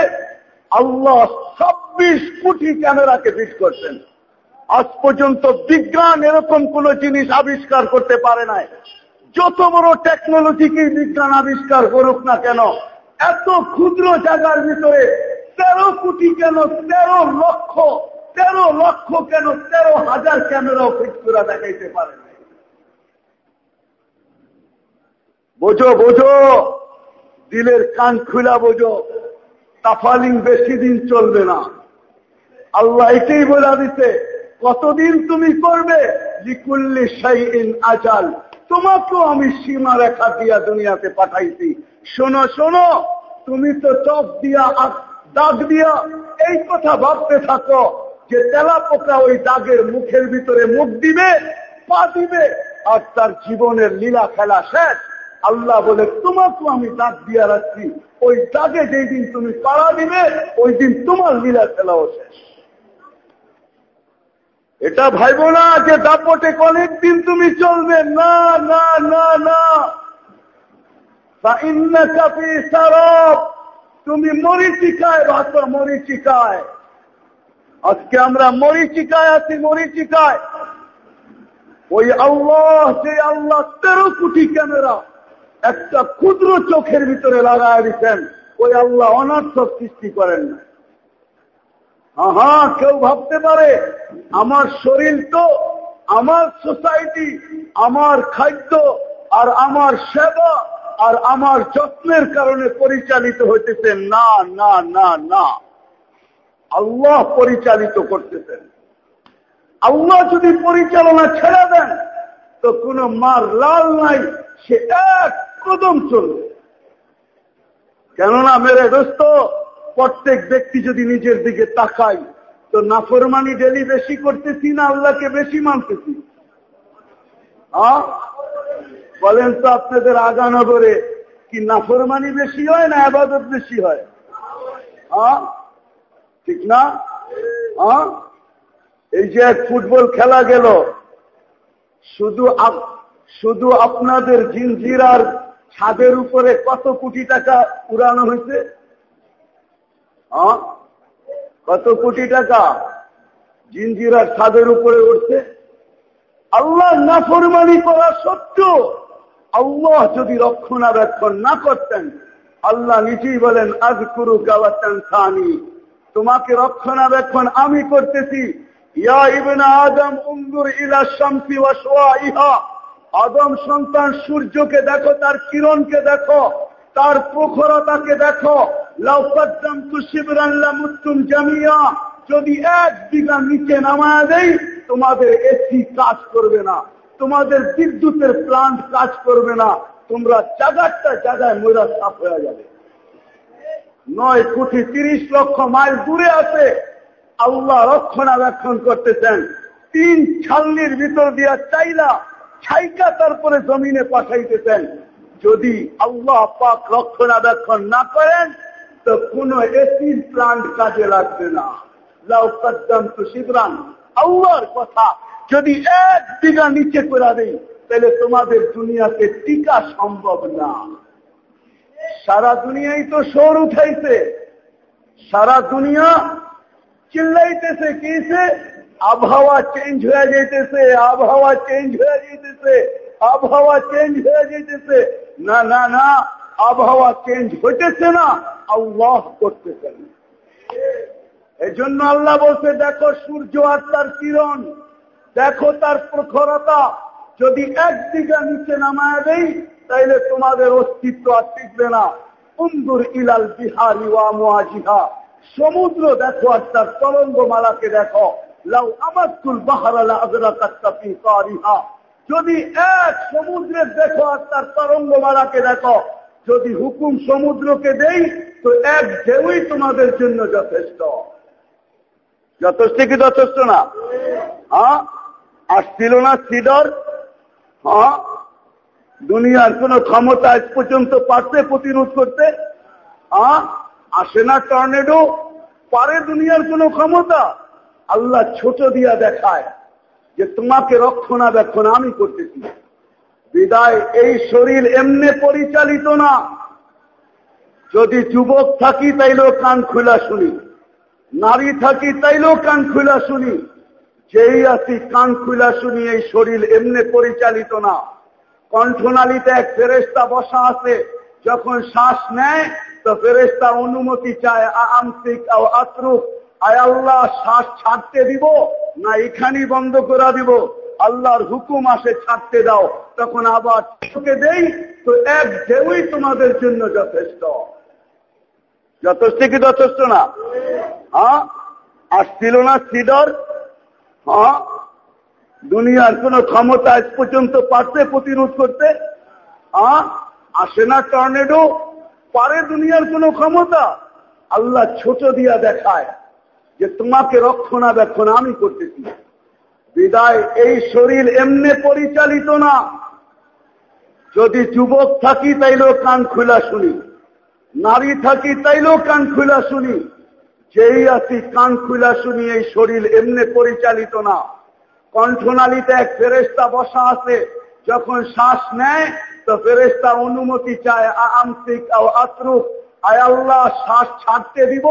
আল্লাহ ছাব্বিশ কোটি ক্যামেরাকে ফিট করছেন। আজ পর্যন্ত বিজ্ঞান এরকম কোন জিনিস আবিষ্কার করতে পারে নাই। যত বড় টেকনোলজিকে বিজ্ঞান আবিষ্কার করুক না কেন, এত ক্ষুদ্র জায়গার ভিতরে তেরো কোটি কেন, তেরো লক্ষ তেরো লক্ষ কেন, তেরো হাজার ক্যামেরাও ফিট করে দেখাইতে পারে নাই বোঝো বোঝো। দিলের কান খুলা বোঝো। তাফালিং বেশি দিন চলবে না। আল্লাহ এটাই বলে দিতে কতদিন তুমি করবে? লিকুল্লি সাইন আজাল। তোমাকেও আমি সীমা রেখা দিয়া দুনিয়াতে পাঠাইছি। শোনো শোনো, তুমি তো চপ দিয়া দাগ দিয়া এই কথা ভাবতে থাকো যে তেলা পোকা ওই দাগের মুখের ভিতরে মুখ দিবে, পা দিবে, আর তার জীবনের লীলা খেলা শেষ। আল্লাহ বলে তোমাকেও আমি দাগ দিয়া রাখছি। ওই দাগে যেই দিন তুমি পাড়া দিবে, ওই দিন তোমার লীলা খেলাও শেষ। এটা ভাইব না যে দাপটে অনেকদিন তুমি চলবে। না না না না। তুমি মরিচিকায়, ভাত মরিচিকায়। আজকে আমরা মরিচিকায় আছি, মরিচিকায়। ওই আল্লাহ, যে আল্লাহ তেরো কোটি ক্যামেরা একটা ক্ষুদ্র চোখের ভিতরে লাগায় দিচ্ছেন, ওই আল্লাহ অনর্থক সৃষ্টি করেন না। হ্যাঁ কেউ ভাবতে পারে, আমার শরীর তো, আমার সোসাইটি, আমার খাদ্য, আর আমার সেবা, আর আমার যত্নের কারণে পরিচালিত হইতেছে। না না না না। আল্লাহ পরিচালিত করতেছেন। আল্লাহ যদি পরিচালনা ছেড়ে দেন, তো কোন মার লাল নাই, সে এক কদম চলবে। কেননা মেরে দোস্ত, প্রত্যেক ব্যক্তি যদি নিজের দিকে তাকায়, তো নাফরমানি ডেলি বেশি করতেছি না, আল্লাহকে বেশি মানতেছি। বলেন তো আপনাদের আগানগরে কি নাফরমানি বেশি হয় না আবাদত বেশি হয়? ঠিক না? এই যে এক ফুটবল খেলা গেল, শুধু শুধু আপনাদের জিনজিরার ছাদের উপরে কত কোটি টাকা উড়ানো হয়েছে? কত কোটি টাকা জিনজিরার ছাদের উপরে উঠছে আল্লাহ নাফরমানি করা সত্ত্বেও আল্লাহ যদি রক্ষণাবেক্ষণ না করতেন, আল্লাহ নিজেই বলেন আজ কুরু গাওয়াতেন সানি। তোমাকে রক্ষণাবেক্ষণ আমি করতেছি। ইয়া ইবনা আদম উন্দুর ইলা শামসি ওয়া ইহা। আদম সন্তান সূর্যকে দেখো, তার কিরণকে দেখো, তার প্রখরতাকে দেখো। লাউকাদ্দাম তু শিবরাল্লা জামিয়া। যদি এক বিঘা নিচে নামায় দেই, তোমাদের এসি কাজ করবে না। তোমাদের বিদ্যুতের প্লান্ট কাজ করবে না। তোমরা জায়গাটা জায়গায় ময়রা সাফ হয়ে যাবে। নয় কোটি তিরিশ লক্ষ মাইল দূরে আছে। আল্লাহ রক্ষণাবেক্ষণ করতেছেন। তিন ছাল্লির ভিতর দিয়া চাইলা ছাইকা তারপরে জমিনে পাঠাইতেছেন। যদি আল্লাহ পাক রক্ষণাবেক্ষণ না করেন, তো কোন এসির প্লান্ট কাজে লাগবে না। লাউ কদ্দম তো শিবরান আল্লাহর কথা যদি এক বিঘা নিচে করে দেই, তাহলে তোমাদের দুনিয়াতে টিকা সম্ভব না। সারা দুনিয়ায় তো সৌর উঠাইছে। সারা দুনিয়া চিল্লাইতেছে কিসে আবহাওয়া চেঞ্জ হয়ে যেতেছে আবহাওয়া চেঞ্জ হয়ে যেতেছে আবহাওয়া চেঞ্জ হয়ে যেতেছে না না না, আবহাওয়া চেঞ্জ হইতেছে না, আল্লাহ করতেছেন এই জন্য আল্লাহ বলছে, দেখো সূর্য আর তার কিরণ, দেখো তার প্রখরতা, যদি এক দিকে নিচে নামায় দেই, তাইলে তোমাদের অস্তিত্ব আর টিকবে না। সুন্দর ইলাল বিহারি ওয়াজিহা সমুদ্র দেখো আর তার তরঙ্গ মালাকে দেখো। যদি এক সমুদ্রের দেখো আর তার তরঙ্গ মালাকে দেখো, যদি হুকুম সমুদ্রকে দেই, তো এক ঢেউই তোমাদের জন্য যথেষ্ট। যথেষ্ট কি যথেষ্ট না? হ্যাঁ? আসছিল না সিডর? হ্যাঁ? দুনিয়ার কোন ক্ষমতা আজ পর্যন্ত পারছে প্রতিরোধ করতে? আ আসে না টর্নেডো? পারে দুনিয়ার কোন ক্ষমতা? আল্লাহ ছোট দিয়া দেখায় যে তোমাকে রক্ষণাবেক্ষণ আমি করতেছি। বিদায়, এই শরীর এমনি পরিচালিত না। যদি যুবক থাকি তাইলেও কান খুলা শুনি। নারী থাকি তাইলেও কান খুলা শুনি। যেই আছি কান খুলা শুনি, এই শরীর এমনে পরিচালিত না। কণ্ঠনালীতে এক ফেরেস্তা বসা আছে, যখন শ্বাস নেয়, তো ফেরেস্তা অনুমতি চায় আমসিক আত্রুক। আয় আল্লাহ, শ্বাস ছাড়তে দিব, না এখানেই বন্ধ করে দিব। আল্লাহর হুকুম আসে, ছাড়তে দাও। তখন আবার চোখে দেই, তো এক ঢেউই তোমাদের জন্য যথেষ্ট। যথেষ্ট কি যথেষ্ট না? হ্যাঁ? আসছিল না সিডর? হ্যাঁ? দুনিয়ার কোন ক্ষমতা আজ পর্যন্ত পারছে প্রতিরোধ করতে? হ্যাঁ? আসে না টর্নেডো? পারে দুনিয়ার কোন ক্ষমতা? আল্লাহ ছোট দিয়া দেখায়। যে তোমাকে রক্ষণাবেক্ষণ আমি করতেছি। বিদায়, এই শরীর এমনি পরিচালিত না। যদি যুবক থাকি তাইলেও কান খুলা শুনি। নারী থাকি তাইলেও কান খুলা শুনি। যেই আছি কান খুলা শুনি, এই শরীর এমনে পরিচালিত না। কণ্ঠনালীতে এক ফেরেস্তা বসা আছে, যখন শ্বাস নেয়, তো ফেরেস্তা অনুমতি চায় আমসিক আত্রুক আয় আল্লাহ, শ্বাস ছাড়তে দিব,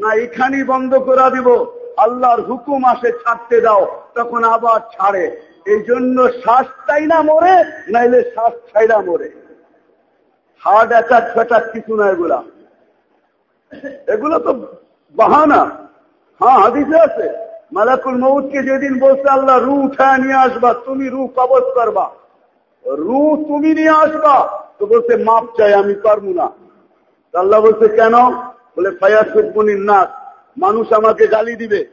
না এখানেই বন্ধ করা দিব। আল্লাহর হুকুম আসে, ছাড়তে দাও, তখন আবার ছাড়ে। এই জন্য শ্বাস চাই না মরে, নাইলে শ্বাস ছাইরা মরে। হার্ট অ্যাটাক ফ্যাটাক কিছু না এগুলা। এগুলো তো বাহানা। হ্যাঁ হাদিসে আছে। মালাকুল মৌতকে যেদিন বলছে, আল্লাহ রু উঠায় নিয়ে আসবা, তুমি রু কবজ করবা। রু তুমি নিয়ে আসবা। তো বলছে, মাপ চাই, আমি পারব না। আল্লাহ বলছে, কেন? বলে ফায়াসুদ্দিন নাথ মানুষ আমাকে গালি দিবে।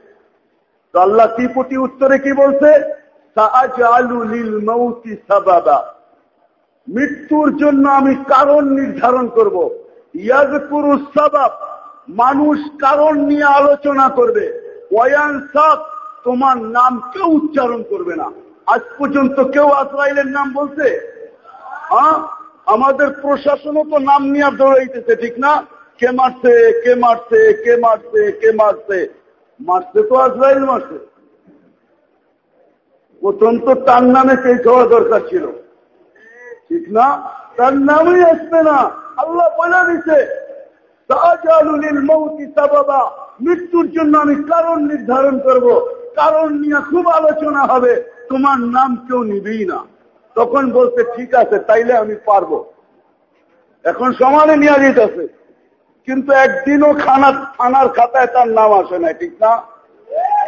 তো আল্লাহ প্রতি উত্তরে কি বলছে? মৃত্যুর জন্য আমি কারণ নির্ধারণ করব। ইয়াজ পুরুষ সাবাব, মানুষ কারণ নিয়ে আলোচনা করবে। ওয়ান সাপ তোমার নাম কেউ উচ্চারণ করবে না। আজ পর্যন্ত কেউ আসরাইলের নাম বলছে? হ্যাঁ আমাদের প্রশাসনও তো নাম নিয়ে দৌড়াইতেছে ঠিক না? কে মারছে কে মারছে কে মারছে কে মারছে? মারছে তো আজরাইল মারছে। প্রথম তো তার নামে কে হওয়া দরকার ছিল। ঠিক না? তার নামই আসবে না। আল্লাহ বলে দিছে মৃত্যুর জন্য আমি কারণ নির্ধারণ করব। কারণ নিয়ে খুব আলোচনা হবে। তোমার নাম কেউ নিবেই না। তখন বলছে, ঠিক আছে, তাইলে আমি পারব। এখন সমানে নিয়ে যেতেছে। কিন্তু একদিনও খানা থানার খাতায় তার নাম আসে না ঠিক না?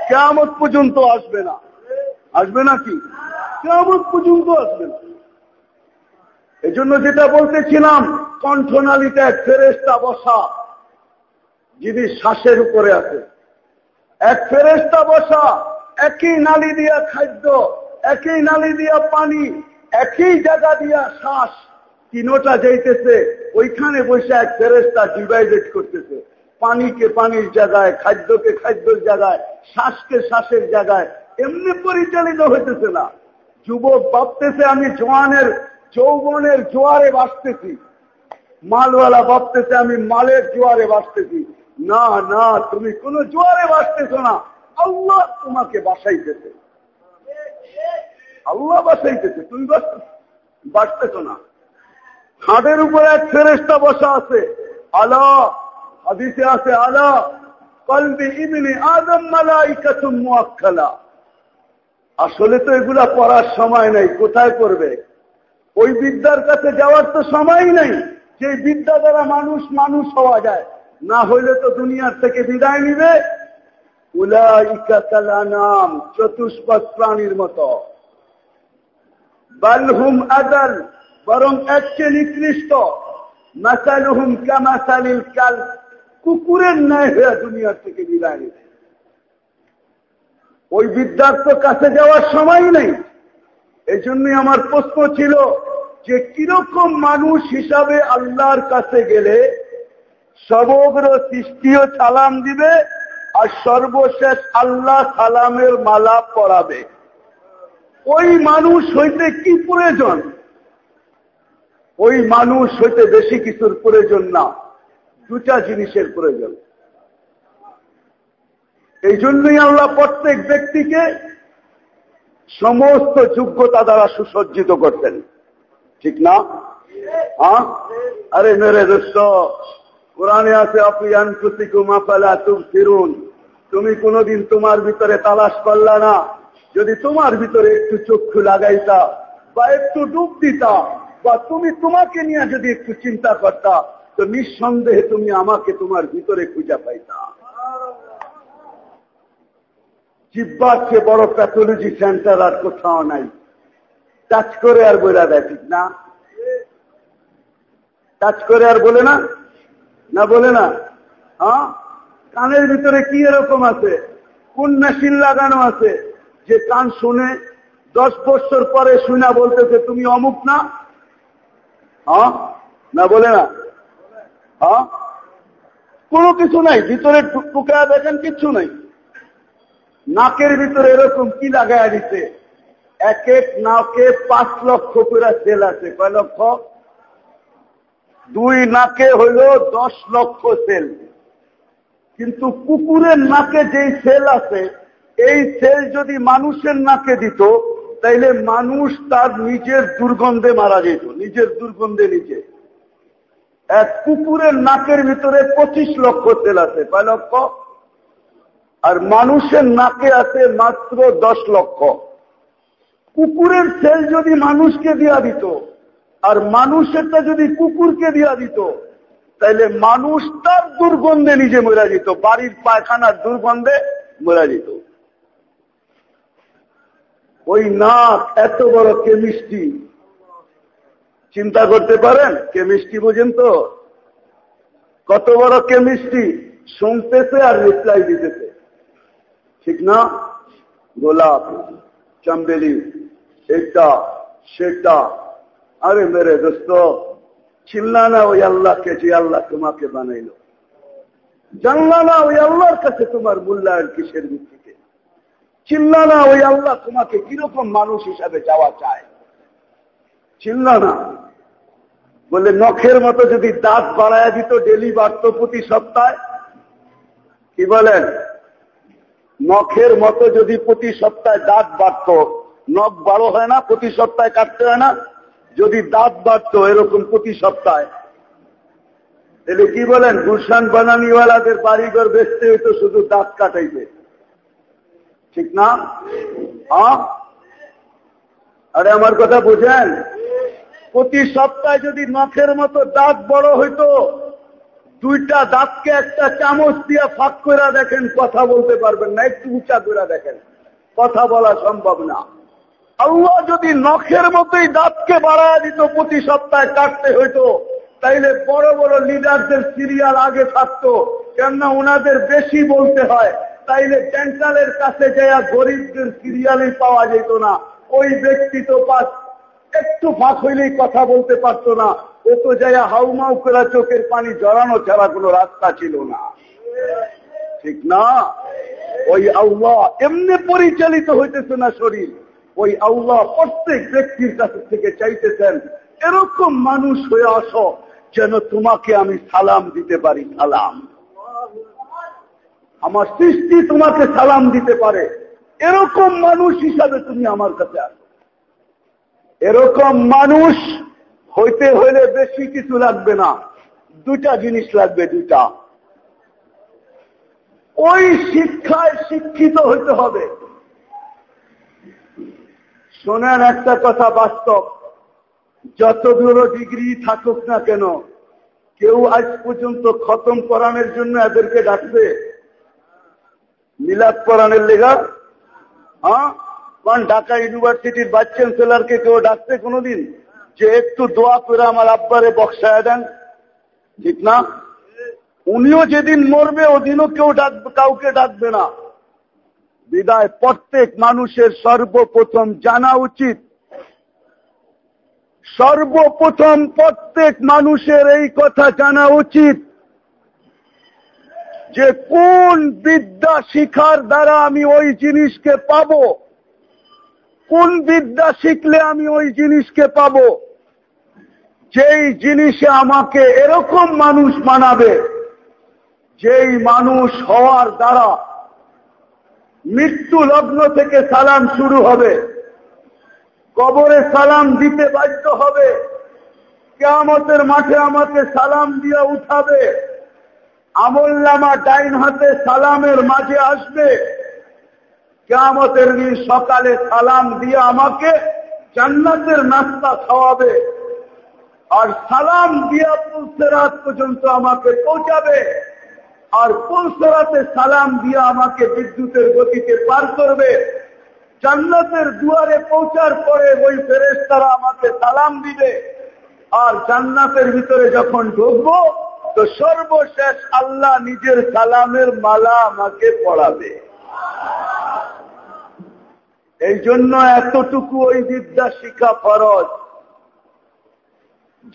কেমন পর্যন্ত আসবে না। আসবে না কি কেমন পর্যন্ত আসবে না। এজন্য যেটা বলতেছিলাম, কণ্ঠনালীতে এক ফেরেস্তা বসা, যিনি শ্বাসের উপরে আছে। এক ফেরেস্তা বসা, একই নালি দিয়া খাদ্য, একই নালি দিয়া পানি একই জায়গা দিয়া শ্বাস তিনোটা যাইতেছে, ওইখানে বসে এক ফেরেস্তা ডিভাইডেড করতেছে। পানিকে পানির জায়গায়, খাদ্যকে খাদ্যের জায়গায়, শ্বাসকে শ্বাসের জায়গায়, এমনি পরিচালিত হইতেছে না। যুবক ভাবতেছে, আমি জোয়ানের, যৌবনের জোয়ারে বাঁচতেছি মালওয়ালা ভাবতেছে, আমি মালের জোয়ারে বাঁচতেছি না না, তুমি কোনো জোয়ারে বাঁচতেছ না। আল্লাহ তোমাকে বাসাইতেছে। আল্লাহ বাসাইতেছে তুমি বাঁচতেছ না। খাটের উপরে এক ফেরেস্তা বসা আছে, আলা, হাদিসে আছে, আলা, কলবি ইবনি আদম মালাইকাতুম মুআক্কালা। আসলে তো এগুলা পড়ার সময় নাই, কোথায় পড়বে? ওই বিদ্যার কাছে যাওয়ার তো সময় নেই, যে বিদ্যা দ্বারা মানুষ মানুষ হওয়া যায়, না হইলে তো দুনিয়ার থেকে বিদায় নিবে। নাম, চতুষ্পদ প্রাণীর মতো। বালহুম আদাল, বরং একচে নিকৃষ্ট। মাসালুহুম কামাসালিল কাল কুকুরের ন্যায় হয়ে দুনিয়ার থেকে বিদায় নিবে। ওই বিদ্যার তো কাছে যাওয়ার সময় নেই। এই জন্যই আমার প্রশ্ন ছিল যে, কীরকম মানুষ হিসাবে আল্লাহর কাছে গেলে সমগ্র সৃষ্টিও সালাম দিবে আর সর্বশেষ আল্লাহ সালামের মালা পরাবে ওই মানুষ হইতে কি প্রয়োজন? ওই মানুষ হইতে বেশি কিছুর প্রয়োজন না। দুটা জিনিসের প্রয়োজন। এই জন্যই আল্লাহ প্রত্যেক ব্যক্তিকে সমস্ত যোগ্যতা দ্বারা সুসজ্জিত করতেন। ঠিক না? হ্যাঁ? আরে মেরে দোস্ত, কোরআনে আছে অপিয়ান কুসিকুমা ফালা তুম ফিরুন তুমি কোনোদিন তোমার ভিতরে তালাশ করলা না। যদি তোমার ভিতরে একটু চক্ষু লাগাইতা বা একটু ডুব দিতা বা তুমি তোমাকে নিয়ে যদি একটু চিন্তা করতা, তো নিঃসন্দেহে তুমি আমাকে তোমার ভিতরে খুঁজে পাইতা। জিব্বার চেয়ে বড় প্যাথোলজি সেন্টার আর কোথাও নাই। টাচ করে আর বলে দেয়, ঠিক না? টাচ করে আর বলে না? না বলে না? হ্যাঁ? কানের ভিতরে কি এরকম আছে? কোন মেশিন লাগানো আছে। যে কান শুনে দশ বছর পরে শুনা বলতেছে, তুমি অমুক না? হ্যাঁ? না, বলে না। হ্যাঁ? কোনো কিছু নাই, ভিতরে টুকরা দেখেন, কিচ্ছু নাই। নাকের ভিতরে এরকম কি লাগাই দিতে এক এক নাকে পাঁচ লক্ষ করে সেল আছে। কয় লক্ষ? দুই নাকে হইল দশ লক্ষ সেল। কিন্তু কুকুরের নাকে যেই সেল আছে এই সেল যদি মানুষের নাকে দিত, তাইলে মানুষ তার নিজের দুর্গন্ধে মারা যেত, নিজের দুর্গন্ধে নিজে। এক কুকুরের নাকের ভিতরে পঁচিশ লক্ষ সেল আছে, কয় লক্ষ? আর মানুষের নাকে আছে মাত্র দশ লক্ষ। কুকুরের সেল যদি মানুষকে দিয়া দিত, আর মানুষেরটা যদি কুকুরকে দিয়া দিত, তাইলে মানুষ তার দুর্গন্ধে নিজে মরা যেত, বাড়ির পায়খানার দুর্গন্ধে মরা যেত। ওই নাক এত বড় কেমিস্ট্রি চিন্তা করতে পারেন? কেমিস্ট্রি বোঝেন তো? কত বড় কেমিস্ট্রি শুনতেছে আর রিপ্লাই দিতেছে। ঠিক না? গোলাপ, চম্বেলি, এটা, সেটা। আরে মেরে দোস্ত, চিল্লা না ওই আল্লাহকে যে আল্লাহ তোমাকে বানাইল। জানলা না ওই আল্লাহর কাছে তোমার মূল্যায়ন কিসের ভিত্তিতে চিল্লা না ওই আল্লাহ তোমাকে কীরকম মানুষ হিসাবে যাওয়া চায়? চিল্লা না বলে নখের মতো যদি দাঁত বাড়ায় দিত, ডেলি বাড়ত প্রতি সপ্তাহে? কি বলেন? নখের মতো যদি প্রতি সপ্তাহে দাঁত বাড়ত, নখ বারো হয় না, প্রতি সপ্তাহে কাটতে হয় না? যদি দাঁত বাড়ত, এরকম প্রতি সপ্তাহে। তাহলে কি বলেন, গুলশান বানানিওয়ালাদের বাড়িঘর বেচতে হইতো শুধু দাঁত কাটাইতে। ঠিক না? আরে আমার কথা বুঝেন? প্রতি সপ্তাহে যদি নখের মতো দাঁত বড় হইতো, দুইটা দাঁতকে একটা চামচ দিয়ে ফাঁক করে দেখেন, কথা বলতে পারবেন না, একটু উঁচা করে দেখেন। কথা বলা সম্ভব না। আল্লাহ যদি নখের মতোই দাঁতকে বাড়ায় দিত, প্রতি সপ্তাহে কাটতে হইতো, তাইলে বড় বড় লিডারদের সিরিয়াল আগে থাকতো। কেননা ওনাদের বেশি বলতে হয় তাইলে ডেন্টালের কাছে যাইয়া গরিবদের সিরিয়ালই পাওয়া যেত না। ওই ব্যক্তি তো পাস একটু ফাঁক হইলেই কথা বলতে পারতো না। ও তো যাইয়া হাউমাউ করে চোখের পানি জড়ানো ছাড়া কোনো রাস্তা ছিল না। ঠিক না? ওই আল্লাহ এমনি পরিচালিত হইতেছে না শরীর। ওই আল্লাহ প্রত্যেক ব্যক্তির কাছে থেকে চাইতেছেন, এরকম মানুষ হয়ে আসো যেন তোমাকে আমি সালাম দিতে পারি, সালাম। আমার সৃষ্টি তোমাকে সালাম দিতে পারে। এরকম মানুষ হিসাবে তুমি আমার কাছে আসো। এরকম মানুষ হইতে হইলে বেশি কিছু লাগবে না। দুটা জিনিস লাগবে দুটা ওই শিক্ষায় শিক্ষিত হইতে হবে। শোনেন একটা কথা বাস্তব। যত দূর ডিগ্রি থাকুক না কেন, কেউ আজ পর্যন্ত খতম করানোর জন্য এদেরকে ডাকবে। মিলাদ করানোর লেগা হ্যাঁ? কারণ ঢাকা ইউনিভার্সিটির ভাইস চ্যান্সেলারকে কেউ ডাকছে কোনোদিন যে একটু দোয়া করে আমার আব্বারে বক্সায় দেন। ঠিক না? উনিও যেদিন মরবে, ওদিনও কেউ ডাকবে কাউকে ডাকবে না। বিদায়, প্রত্যেক মানুষের সর্বপ্রথম জানা উচিত। সর্বপ্রথম প্রত্যেক মানুষের এই কথা জানা উচিত। যে কোন বিদ্যা শিখার দ্বারা আমি ওই জিনিসকে পাব? কোন বিদ্যা শিখলে আমি ওই জিনিসকে পাব? যেই জিনিসে আমাকে এরকম মানুষ মানাবে যেই মানুষ হওয়ার দ্বারা মৃত্যু লগ্ন থেকে সালাম শুরু হবে, কবরে সালাম দিতে বাধ্য হবে, কেয়ামতের মাঠে আমাকে সালাম দিয়ে উঠাবে। আমল্লামা ডাইন হাতে সালামের মাঝে আসবে। কেয়ামতের দিন সকালে সালাম দিয়ে আমাকে জান্নাতের নাস্তা খাওয়াবে। আর সালাম দিয়া পুলসেরাত পর্যন্ত আমাকে পৌঁছাবে। আর পুলসেরাতে সালাম দিয়ে আমাকে বিদ্যুতের গতিতে পার করবে। জান্নাতের দুয়ারে পৌঁছার পরে ওই ফেরেস তারা আমাকে সালাম দিবে। আর জান্নাতের ভিতরে যখন ঢুকবো, তো সর্বশেষ আল্লাহ নিজের সালামের মালা আমাকে পড়াবে। এই জন্য এতটুকু ওই বিদ্যা শিখা ফরজ।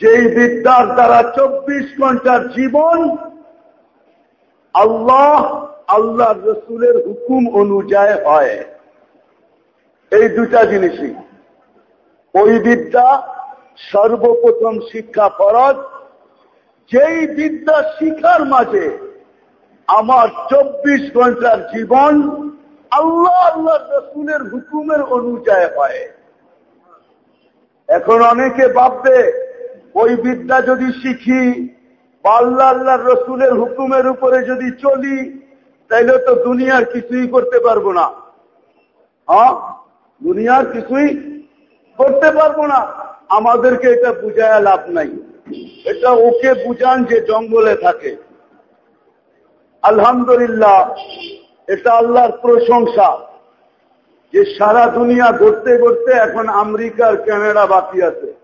যেই বিদ্যার দ্বারা চব্বিশ ঘণ্টার জীবন আল্লাহ আল্লাহ রসুলের হুকুম অনুযায়ী হয়। এই দুটা জিনিসই। ওই বিদ্যা সর্বপ্রথম শিক্ষা ফরজ। যেই বিদ্যা শিখার মাঝে আমার চব্বিশ ঘণ্টার জীবন আল্লাহ আল্লাহ রসুলের হুকুমের অনুযায়ী হয়। এখন অনেকে ভাববে, ওই বিদ্যা যদি শিখি, বা আল্লাহ আল্লাহ রসুলের হুকুমের উপরে যদি চলি, তাইলে তো দুনিয়ার কিছুই করতে পারব না। হ্যাঁ? দুনিয়ার কিছুই করতে পারব না। আমাদেরকে এটা বুঝায় লাভ নাই। এটা ওকে বুঝান যে জঙ্গলে থাকে। আলহামদুলিল্লাহ, এটা আল্লাহর প্রশংসা যে সারা দুনিয়া ঘুরতে ঘুরতে এখন আমেরিকার ক্যানাডা বাকি আছে।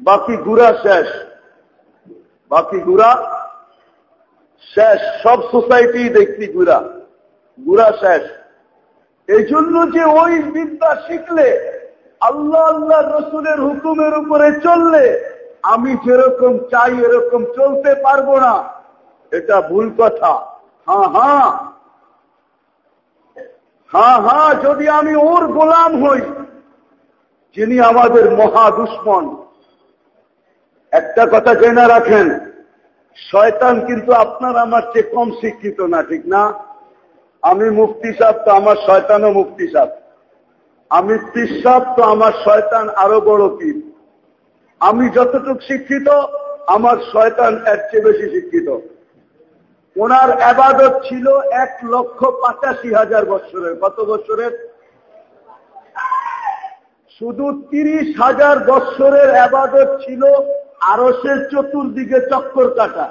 বাকি ঘুরা শেষ। বাকি ঘুরা শেষ। সব সোসাইটি দেখছি ঘুরা। ঘুরা শেষ। এই জন্য যে ওই বিদ্যা শিখলে আল্লাহ আল্লাহ রসুলের হুকুমের উপরে চললে আমি যেরকম চাই এরকম চলতে পারব না। এটা ভুল কথা। হ্যাঁ হ্যাঁ। হ্যাঁ হ্যাঁ যদি আমি ওর গোলাম হই, যিনি আমাদের মহা দুশ্মন। একটা কথা জেনে রাখেন, শয়তান কিন্তু আপনার আমার চেয়ে কম শিক্ষিত না, ঠিক না? আমি মুক্তি সাহ তো আমার শয়তানও মুক্তি সাহ আমি পিসাব তো আমার শয়তান আরও বড় পীর আমি যতটুক শিক্ষিত, আমার শয়তান এর চেয়ে বেশি শিক্ষিত। ওনার আবাদত ছিল এক লক্ষ পঁচাশি হাজার বৎসরের। কত বৎসরের? শুধু তিরিশ হাজার বৎসরের আবাদত ছিল আরসের চতুর্দিকে চক্কর কাটা।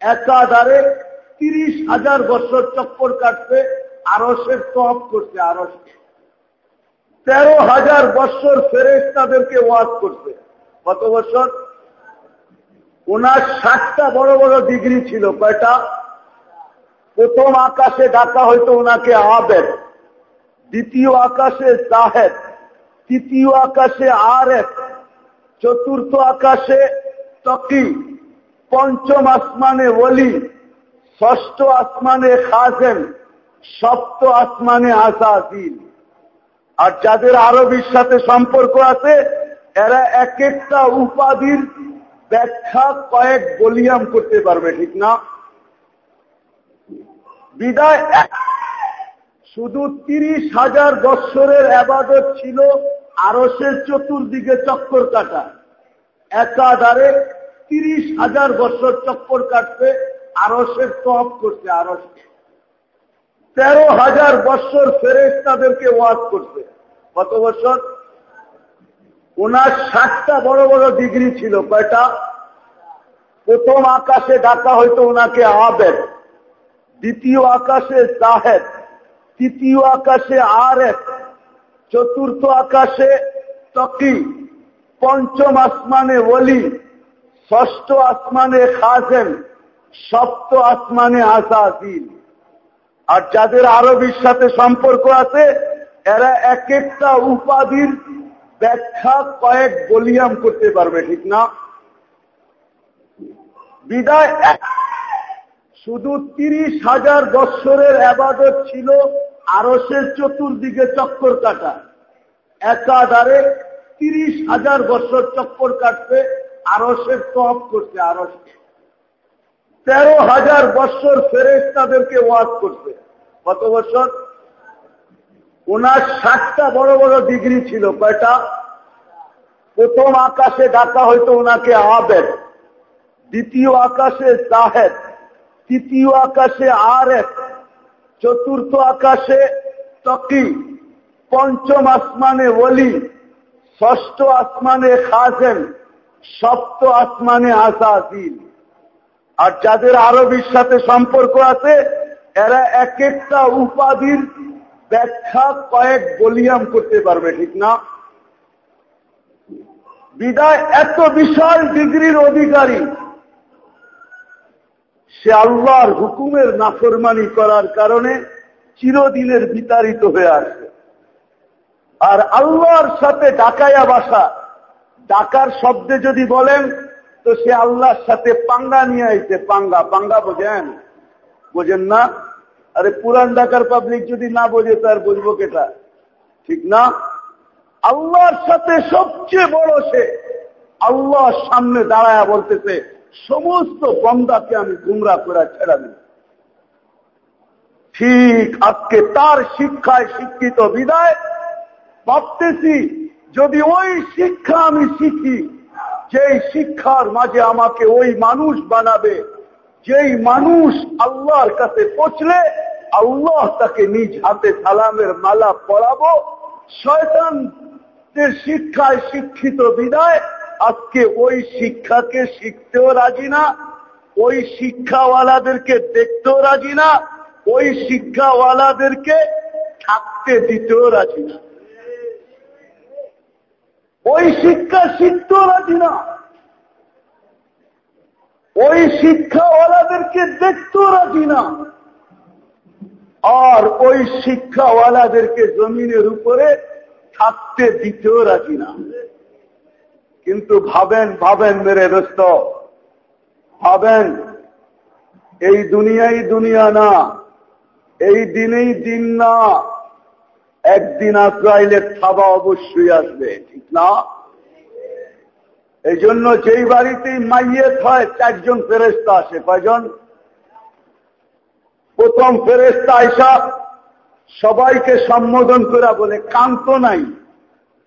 একাধারে তিরিশ হাজার বছর চক্কর কাটতে আরসের টপ করছে আরসকে তেরো হাজার বৎসর ফেরেস তাদেরকে ওয়াজ করছে কত বছর ওনার ষাটটা বড় বড় ডিগ্রি ছিল, কয়টা? প্রথম আকাশে ডাকা হয়তো ওনাকে আবেদ, দ্বিতীয় আকাশে জাহেদ, তৃতীয় আকাশে আর এক চতুর্থ আকাশে তকি, পঞ্চম আসমানে ওলি, ষষ্ঠ আসমানে খাজেন, সপ্ত আসমানে আসাদিন আর যাদের আরবির সাথে সম্পর্ক আছে, এরা এক একটা উপাধির ব্যাখ্যা কয়েক বলিয়াম করতে পারবে, ঠিক না? বিদায়। শুধু তিরিশ হাজার বৎসরের আবাদত ছিল আরসের চতুর্দিকে চক্কর কাটা। একাধারে তিরিশ হাজার বছর চক্কর কাটতে আরসের টপ করছে আরসকে তেরো হাজার বৎসর ফেরেস তাদেরকে ওয়াজ করছে কত বছর ওনার ষাটটা বড় বড় ডিগ্রি ছিল, কয়টা? প্রথম আকাশে ডাকা হয়তো ওনাকে আবেদ, দ্বিতীয় আকাশে জাহেদ, তৃতীয় আকাশে আর এক চতুর্থ আকাশে তকি, পঞ্চম আসমানে ওলি, ষষ্ঠ আসমানে খাজেন, সপ্ত আসমানে আসাদিন আর যাদের আরবির সাথে সম্পর্ক আছে, এরা এক একটা উপাধির ব্যাখ্যা কয়েক বলিয়াম করতে পারবে, ঠিক না? বিদায় শুধু তিরিশ হাজার বৎসরের আবাদত ছিল আরসের চতুর্দিকে চক্কর কাটা। একাধারে তিরিশ হাজার বছর চক্কর কাটছে আরসের তপ করছে আরসকে তেরো হাজার বছর ফেরেস তাদেরকে ওয়াজ করছে কত বছর ওনার ষাটটা বড় বড় ডিগ্রি ছিল, কয়টা? প্রথম আকাশে ডাকা হয়তো ওনাকে আবেদ, দ্বিতীয় আকাশে জাহেদ, তৃতীয় আকাশে আর এক চতুর্থ আকাশে তকি, পঞ্চম আসমানে ওলি, ষষ্ঠ আসমানে খাজেন, সপ্ত আসমানে আসাদিন আর যাদের আরবির সাথে সম্পর্ক আছে, এরা এক একটা উপাধির ব্যাখ্যা কয়েক বলিয়াম করতে পারবে, ঠিক না? বিদায়, এত বিশাল ডিগ্রির অধিকারী। সে আল্লাহর হুকুমের নাফরমানি করার কারণে চিরদিনের বিতাড়িত হয়ে আসে আর আল্লাহর সাথে ডাকাইয়া বাসা, ডাকার শব্দে যদি বলেন তো সে আল্লাহর সাথে পাঙ্গা নিয়ে আইছে, পাঙ্গা। পাঙ্গা বোঝেন? বোঝেন না? আরে পুরান ঢাকার পাবলিক যদি না বোঝে তার বুঝব কেটা? ঠিক না? আল্লাহর সাথে সবচেয়ে বড় সে আল্লাহর সামনে দাঁড়ায় বলতেছে, সমস্ত বন্দাকে আমি গুমরা করে ছেড়া দিই ঠিক আজকে তার শিক্ষায় শিক্ষিত বিদায় ভাবতেছি, যদি ওই শিক্ষা আমি শিখি যেই শিক্ষার মাঝে আমাকে ওই মানুষ বানাবে, যেই মানুষ আল্লাহর কাছে পৌঁছলে আল্লাহ তাকে নিজ হাতে সালামের মালা পড়াবো শয়তানদের শিক্ষায় শিক্ষিত বিদায় আজকে ওই শিক্ষাকে শিখতেও রাজি না, ওই শিক্ষাওয়ালাদেরকে দেখতেও রাজি না, ওই শিক্ষাওয়ালাদেরকে থাকতে দিতেও রাজি না। ওই শিক্ষা শিখতেও রাজি না ওই শিক্ষাওয়ালাদেরকে দেখতেও রাজি না আর ওই শিক্ষাওয়ালাদেরকে জমিনের উপরে থাকতে দিতেও রাজি না কিন্তু ভাবেন ভাবেন মেরে দোস্ত, ভাবেন, এই দুনিয়াই দুনিয়া না, এই দিনেই দিন না। একদিন আশ্রাইলে থাবা অবশ্যই আসবে, ঠিক না? এই জন্য যেই বাড়িতে মাইয়েত হয়, চারজন ফেরেস্তা আসে। কয়জন? প্রথম ফেরেস্তা আইসা সবাইকে সম্বোধন করা বলে, কান তো নাই।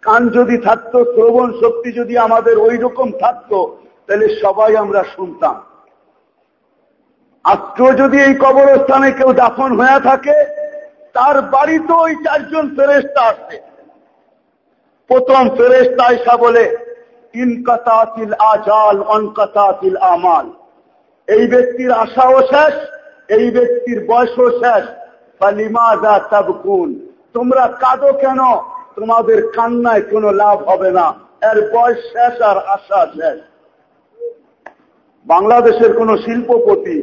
কান যদি থাকতো, শ্রবণ শক্তি যদি আমাদের ওই রকম থাকতো, তাহলে সবাই আমরা শুনতাম। আজকেও যদি এই কবরস্থানে কেউ দাফন হয়ে থাকে তার বাড়িতে ওই চারজন ফেরেস্তা আসছে। প্রথম ফেরেস্তা আইসা বলে ইনকাতাতিল আজাল অনকাতাতিল আমাল। এই ব্যক্তির আশাও শেষ, এই ব্যক্তির বয়সও শেষ। তাবকুন? তোমরা কাঁদো কেন? তোমাদের কান্নায় কোনো লাভ হবে না। এর বয়স শেষ আর আশা শেষ। বাংলাদেশের কোন শিল্পপতি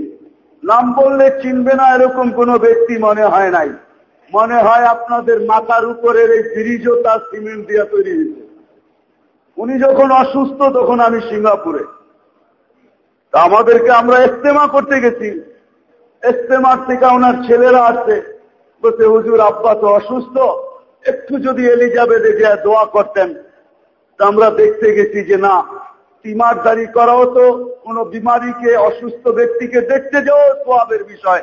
নাম বললে চিনবে না এরকম কোন ব্যক্তি মনে হয় নাই। মনে হয় আপনাদের মাথার উপরের এই ব্রিজও তার সিমেন্ট দিয়ে তৈরি হয়েছে। উনি যখন অসুস্থ, তখন আমি সিঙ্গাপুরে। আমাদেরকে আমরা ইস্তেমা করতে গেছি। ইস্তেমার থেকে ওনার ছেলেরা আসছে বলছে, হুজুর, আব্বা তো অসুস্থ। একটু যদি এলিজাবেথে যে দোয়া করতেন। তা আমরা দেখতে গেছি যে না তিমারদারি করাও তো কোনো বিমারিকে, অসুস্থ ব্যক্তিকে দেখতে যাও সোয়াবের বিষয়।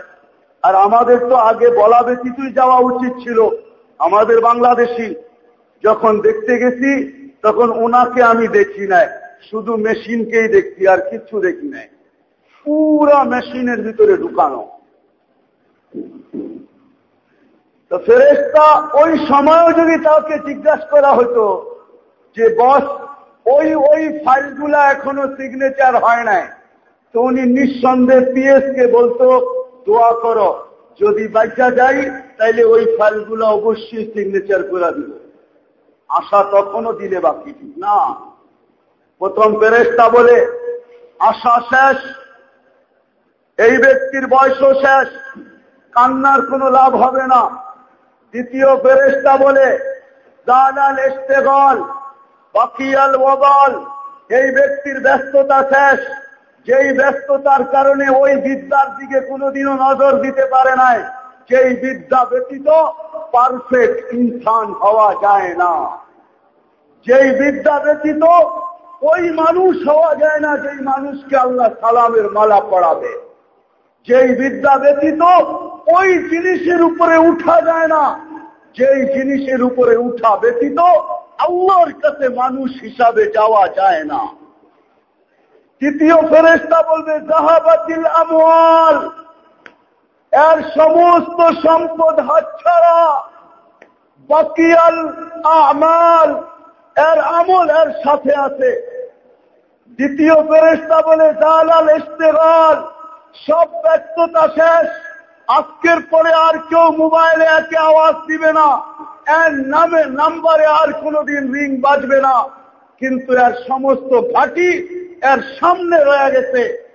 আর আমাদের তো আগে বলা ব্যতীতই যাওয়া উচিত ছিল। আমাদের বাংলাদেশি যখন দেখতে গেছি, তখন ওনাকে আমি দেখি নাই। শুধু মেশিনকেই দেখছি আর কিচ্ছু দেখি নাই। পুরা মেশিনের ভিতরে ঢুকানো। তো ফেরেস্তা ওই সময়ও যদি তাকে জিজ্ঞাসা করা হতো যে, বস, ওই ওই ফাইলগুলা এখনও সিগনেচার হয় নাই। তো উনি নিঃসন্দেহে পিএস কে বলতো দোয়া করো। যদি বাইচা যাই তাইলে ওই ফাইলগুলো অবশ্যই সিগনেচার করে দিল আশা তখনও দিলে বাকি না। প্রথম ফেরেস্তা বলে, আশা শেষ, এই ব্যক্তির বয়সও শেষ, কান্নার কোনো লাভ হবে না। দ্বিতীয় ফেরেস্তা বলে দালাল এস্তেগল বাকিয়াল ওবল, এই ব্যক্তির ব্যস্ততা শেষ। যেই ব্যস্ততার কারণে ওই বিদ্যার দিকে কোনোদিনও নজর দিতে পারে নাই যেই বিদ্যা ব্যতীত পারফেক্ট ইনসান হওয়া যায় না। যেই বিদ্যা ব্যতীত ওই মানুষ হওয়া যায় না, যেই মানুষকে আল্লাহ সালামের মালা পড়াবে। যেই বিদ্যা ব্যতীত ওই জিনিসের উপরে উঠা যায় না, যেই জিনিসের উপরে উঠা ব্যতীত আল্লাহর কাছে মানুষ হিসাবে যাওয়া যায় না। তৃতীয় ফেরেস্তা বলবে, জাহাবাতিল আমল এর সমস্ত সম্পদ হাতছাড়া, বাকিয়াল আমাল, এর আমল এর সাথে আছে। দ্বিতীয় ফেরেস্তা বলে, জালাল ইস্তেগাল সব ব্যস্ততা শেষ, আজকের পরে আর কেউ মোবাইলে একে আওয়াজ দিবে না, এর নামে, নাম্বারে আর কোনোদিন রিং বাজবে না, কিন্তু এর সমস্ত ঘাটি এর সামনে রয়ে গেছে।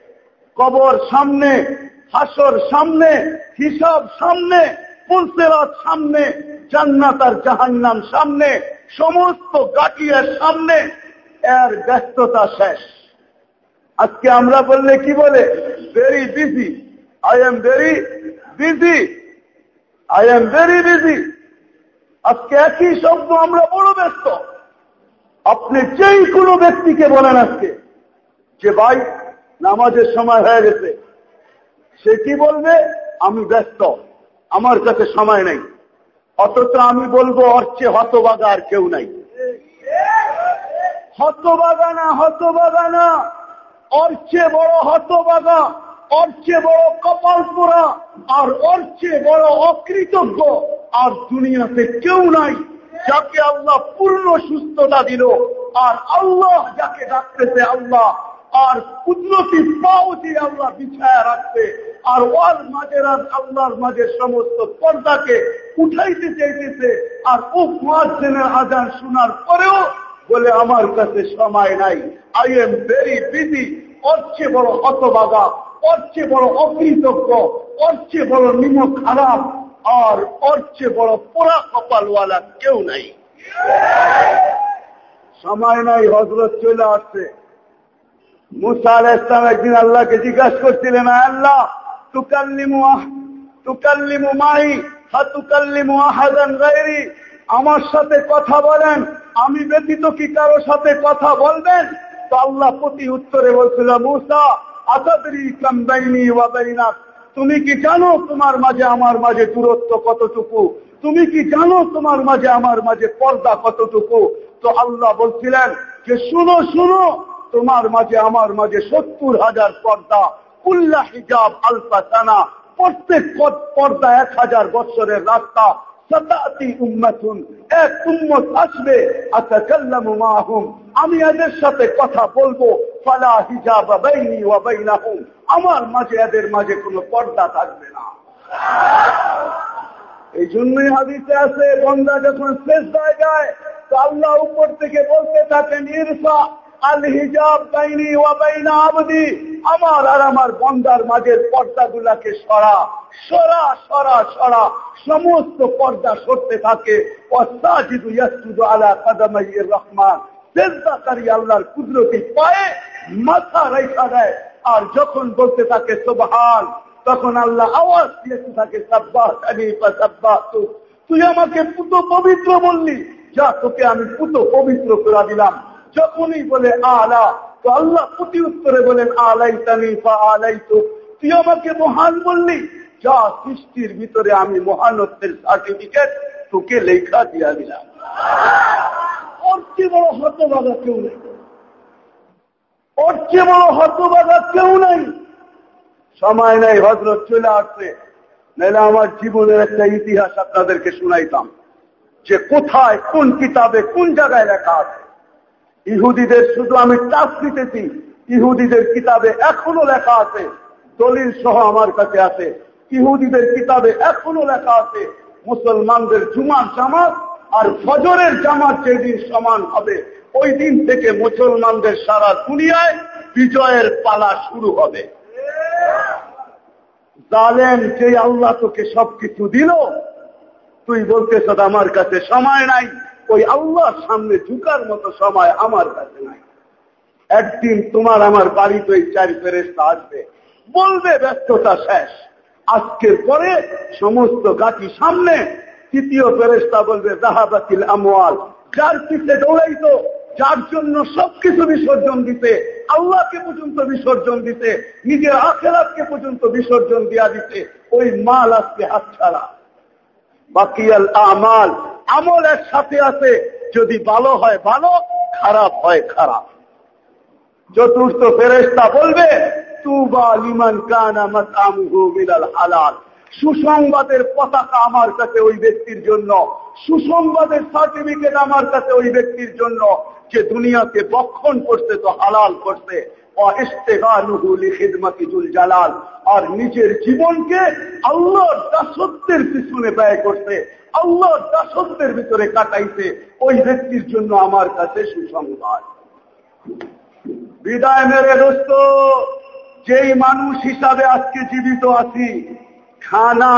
কবর সামনে, হাসর সামনে, হিসাব সামনে পুলসেরাত সামনে, জান্নাত আর জাহান্নাম সামনে, সমস্ত গাটিয়ার সামনে, এর ব্যস্ততা শেষ। আজকে আমরা বললে কি বলে? Very busy I am very busy I am very busy আজকে একই শব্দ আমরা বড় ব্যস্ত। আপনি যেই কোনো ব্যক্তিকে বলেন আজকে। যে ভাই, নামাজের সময় হয়ে গেছে। সে কি বলবে? আমি ব্যস্ত। আমার কাছে সময় নেই। অথচ আমি বলব অর্চে হতবাগা আর কেউ নাই। হতবাগা না হতবাগা না। অর্চে বড় হতবাগা অর্চে বড় কপাল পোড়া, আর অর্চে বড় অকৃতজ্ঞ আর দুনিয়াতে কেউ নাই, যাকে আল্লাহ পূর্ণ সুস্থতা দিল। আর আল্লাহ যাকে ডাকতেছে, আল্লাহ আর কুদরতি পাও আল্লাহ বিছায়া রাখতে আর ওর আর আল্লাহর মাঝে সমস্ত পর্দাকে উঠাইতে চাইতেছে। আর ও পাঁচ দিনের আজান শোনার পরেও বলে, আমার কাছে সময় নাই। আই এম ভেরি বিজি ওর চেয়ে বড় হতবাগা, ওর চেয়ে বড় অকৃতজ্ঞ, ওর চেয়ে বড় নিমক খারাপ, আর ওর চেয়ে বড় পোড়া কপালওয়ালা কেউ নাই। সময় নাই হজরত চলে আসছে। মুসা আল ইসলাম একদিন আল্লাহকে জিজ্ঞাসা করছিলেন আল্লাহ, তুকাল্লিমু তুকাল্লিমু মাই হাতুকাল্লিমু আহাদান গায়রি, আমার সাথে কথা বলেন, আমি ব্যতীত কি কারও সাথে কথা বলবেন? তো আল্লাহ প্রতি উত্তরে বলছিল, মুসা আসাদরি কামবাইনি ওয়াবাইনাক তুমি কি জানো তোমার মাঝে আমার মাঝে দূরত্ব কতটুকু? তুমি কি জানো তোমার মাঝে আমার মাঝে পর্দা কতটুকু? তো আল্লাহ বলছিলেন যে, শুনো শুনো তোমার মাঝে, আমার মাঝে সত্তর হাজার পর্দা উল্লাহ হিজাব আলফা সানা, প্রত্যেক পর্দা এক হাজার বছরের রাস্তা শতাতি উম্মাতুন, এক উম্মত আসবে, আতাকাল্লামু মাহুম, আমি এদের সাথে কথা বলব, ফালা হিজাব বাইনি ওয়া বাইনাহুম, আমার মাঝে, এদের মাঝে কোনো পর্দা থাকবে না। এই জন্যই হাদিসে আছে, বন্দা যখন শেষ জায়গায় আল্লাহ উপর থেকে বলতে থাকেন, ইরফা আল হিজাব বাইনি ওয়া আবদি। আমার আর আমার বন্দার মাঝের পর্দাগুলাকে সরা সরা সরা সরা। সমস্ত পর্দা সরতে থাকে। অসাজিদু ইয়াসজুদু আলা কাদামাইর রহমান। সেজদাকারী আল্লাহর কুদরতি পায়ে মাথা রেখা দেয়। আর যখন বলতে থাকে সুবহান, তখন আল্লাহ আওয়াজ দিয়েছে থাকে, সাব্বাহ তুই আমাকে পুত পবিত্র বললি। যা তোকে আমি পুত পবিত্র করে দিলাম। যখনই বলে আলা, তো আল্লাহ প্রতি উত্তরে বলেন আলাই তানিফা আলাই তো তুই আমাকে মহান বললি। যা সৃষ্টির ভিতরে আমি মহানত্বের সার্টিফিকেট তোকে লেখা দিয়া দিলাম। আমার জীবনের একটা ইতিহাস আপনাদেরকে শুনাইতাম। যে কোথায়, কোন কিতাবে, কোন জায়গায় লেখা আছে? ইহুদিদের শুধু আমি টাচ দিতেছি, ইহুদিদের কিতাবে এখনও লেখা আছে, দলিল সহ আমার কাছে আছে। ইহুদিদের কিতাবে এখনও লেখা আছে, মুসলমানদের জুমার জামাত আর ফজরের জামাত যেদিন সমান হবে, ওই দিন থেকে মুসলমানদের সারা দুনিয়ায় বিজয়ের পালা শুরু হবে। জালেন যে আল্লাহ তোকে সবকিছু দিল, তুই বলতেছ, আমার কাছে সময় নাই ওই আল্লাহর সামনে ঝুকার মতো সময় আমার কাছে নাই। একদিন তোমার আমার বাড়িতে ওই চারি ফেরেস্তা আসবে। বলবে, ব্যস্ততা শেষ। আজকের পরে সমস্ত গাছি সামনে। তৃতীয় ফেরেস্তা বলবে জাহাবাতিল আমওয়াল, যার পিছে দৌড়াইতো, যার জন্য সবকিছু বিসর্জন দিতে, আল্লাহকে পর্যন্ত বিসর্জন দিতে, নিজের আখেরাতকে পর্যন্ত বিসর্জন দিয়া দিতে, ওই মাল আজকে হাতছাড়া বাকিয়াল আমাল আমল এর সাথে আছে। যদি ভালো হয় ভালো, খারাপ হয় খারাপ। চতুর্থ ফেরেস্তা বলবে লিমান হালাল। সুসংবাদের পতাকা আমার কাছে ওই ব্যক্তির জন্য। সুসংবাদের সার্টিফিকেট আমার কাছে ওই ব্যক্তির জন্য। যে দুনিয়াকে বক্ষণ করছে তো হালাল জালাল। আর নিজের জীবনকে আল্লাহর দাসত্বের পিছনে ব্যয় করছে আল্লাহর দাসত্বের ভিতরে কাটাইছে, ওই ব্যক্তির জন্য আমার কাছে সুসংবাদ। বিদায় মেরে দোস্ত, যেই মানুষ হিসাবে আজকে জীবিত আছি, খানা,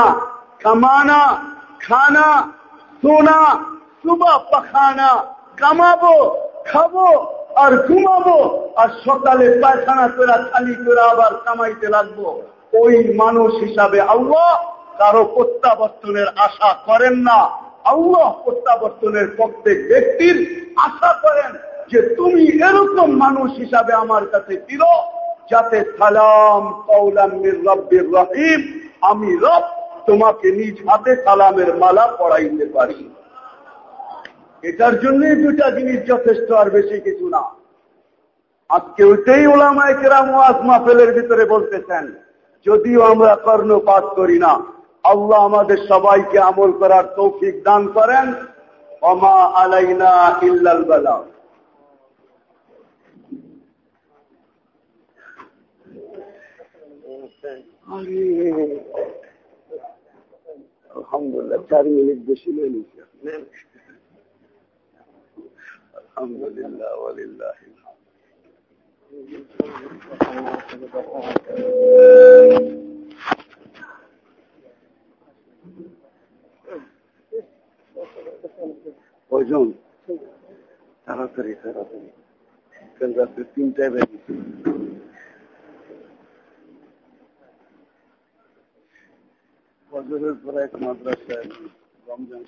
কামানা, খানা, সোনা, সুবা পাখানা, কামাবো, খাব আর ঘুমাবো, আর সকালে পায়খানা করে খালি করে আবার কামাইতে লাগবো, ওই মানুষ হিসাবে আল্লাহ কারও প্রত্যাবর্তনের আশা করেন না। আল্লাহ প্রত্যাবর্তনের প্রত্যেক ব্যক্তির আশা করেন যে তুমি এরকম মানুষ হিসাবে আমার কাছে ফিরো, যাতে সালাম কৌলামের রব্বের রহিম, আমি রব তোমাকে নিজ হাতে সালামের মালা পড়াইতে পারি। এটার জন্যই দুটা জিনিস যথেষ্ট আর বেশি কিছু না। আজকে ওইটাই ওলামায় কেরাম ওয়াজ মাহফেলের ভিতরে বলতেছেন, যদিও আমরা কর্ণপাত করি না আল্লাহ আমাদের সবাইকে আমল করার তৌফিক দান করেন। অমা আলাইনা ইল্লাল বালা। আলহামদুলিল্লাহ চার মিনিট বেশি নিয়ে আলহামদুলিল্লাহ, ওয়ালিল্লাহ। কয়জন তাড়াতাড়ি তাড়াতাড়ি। কাল রাত্রে তিনটায় বেরিয়েছি বছরের পরে এক মাদ্রাসায় রমজান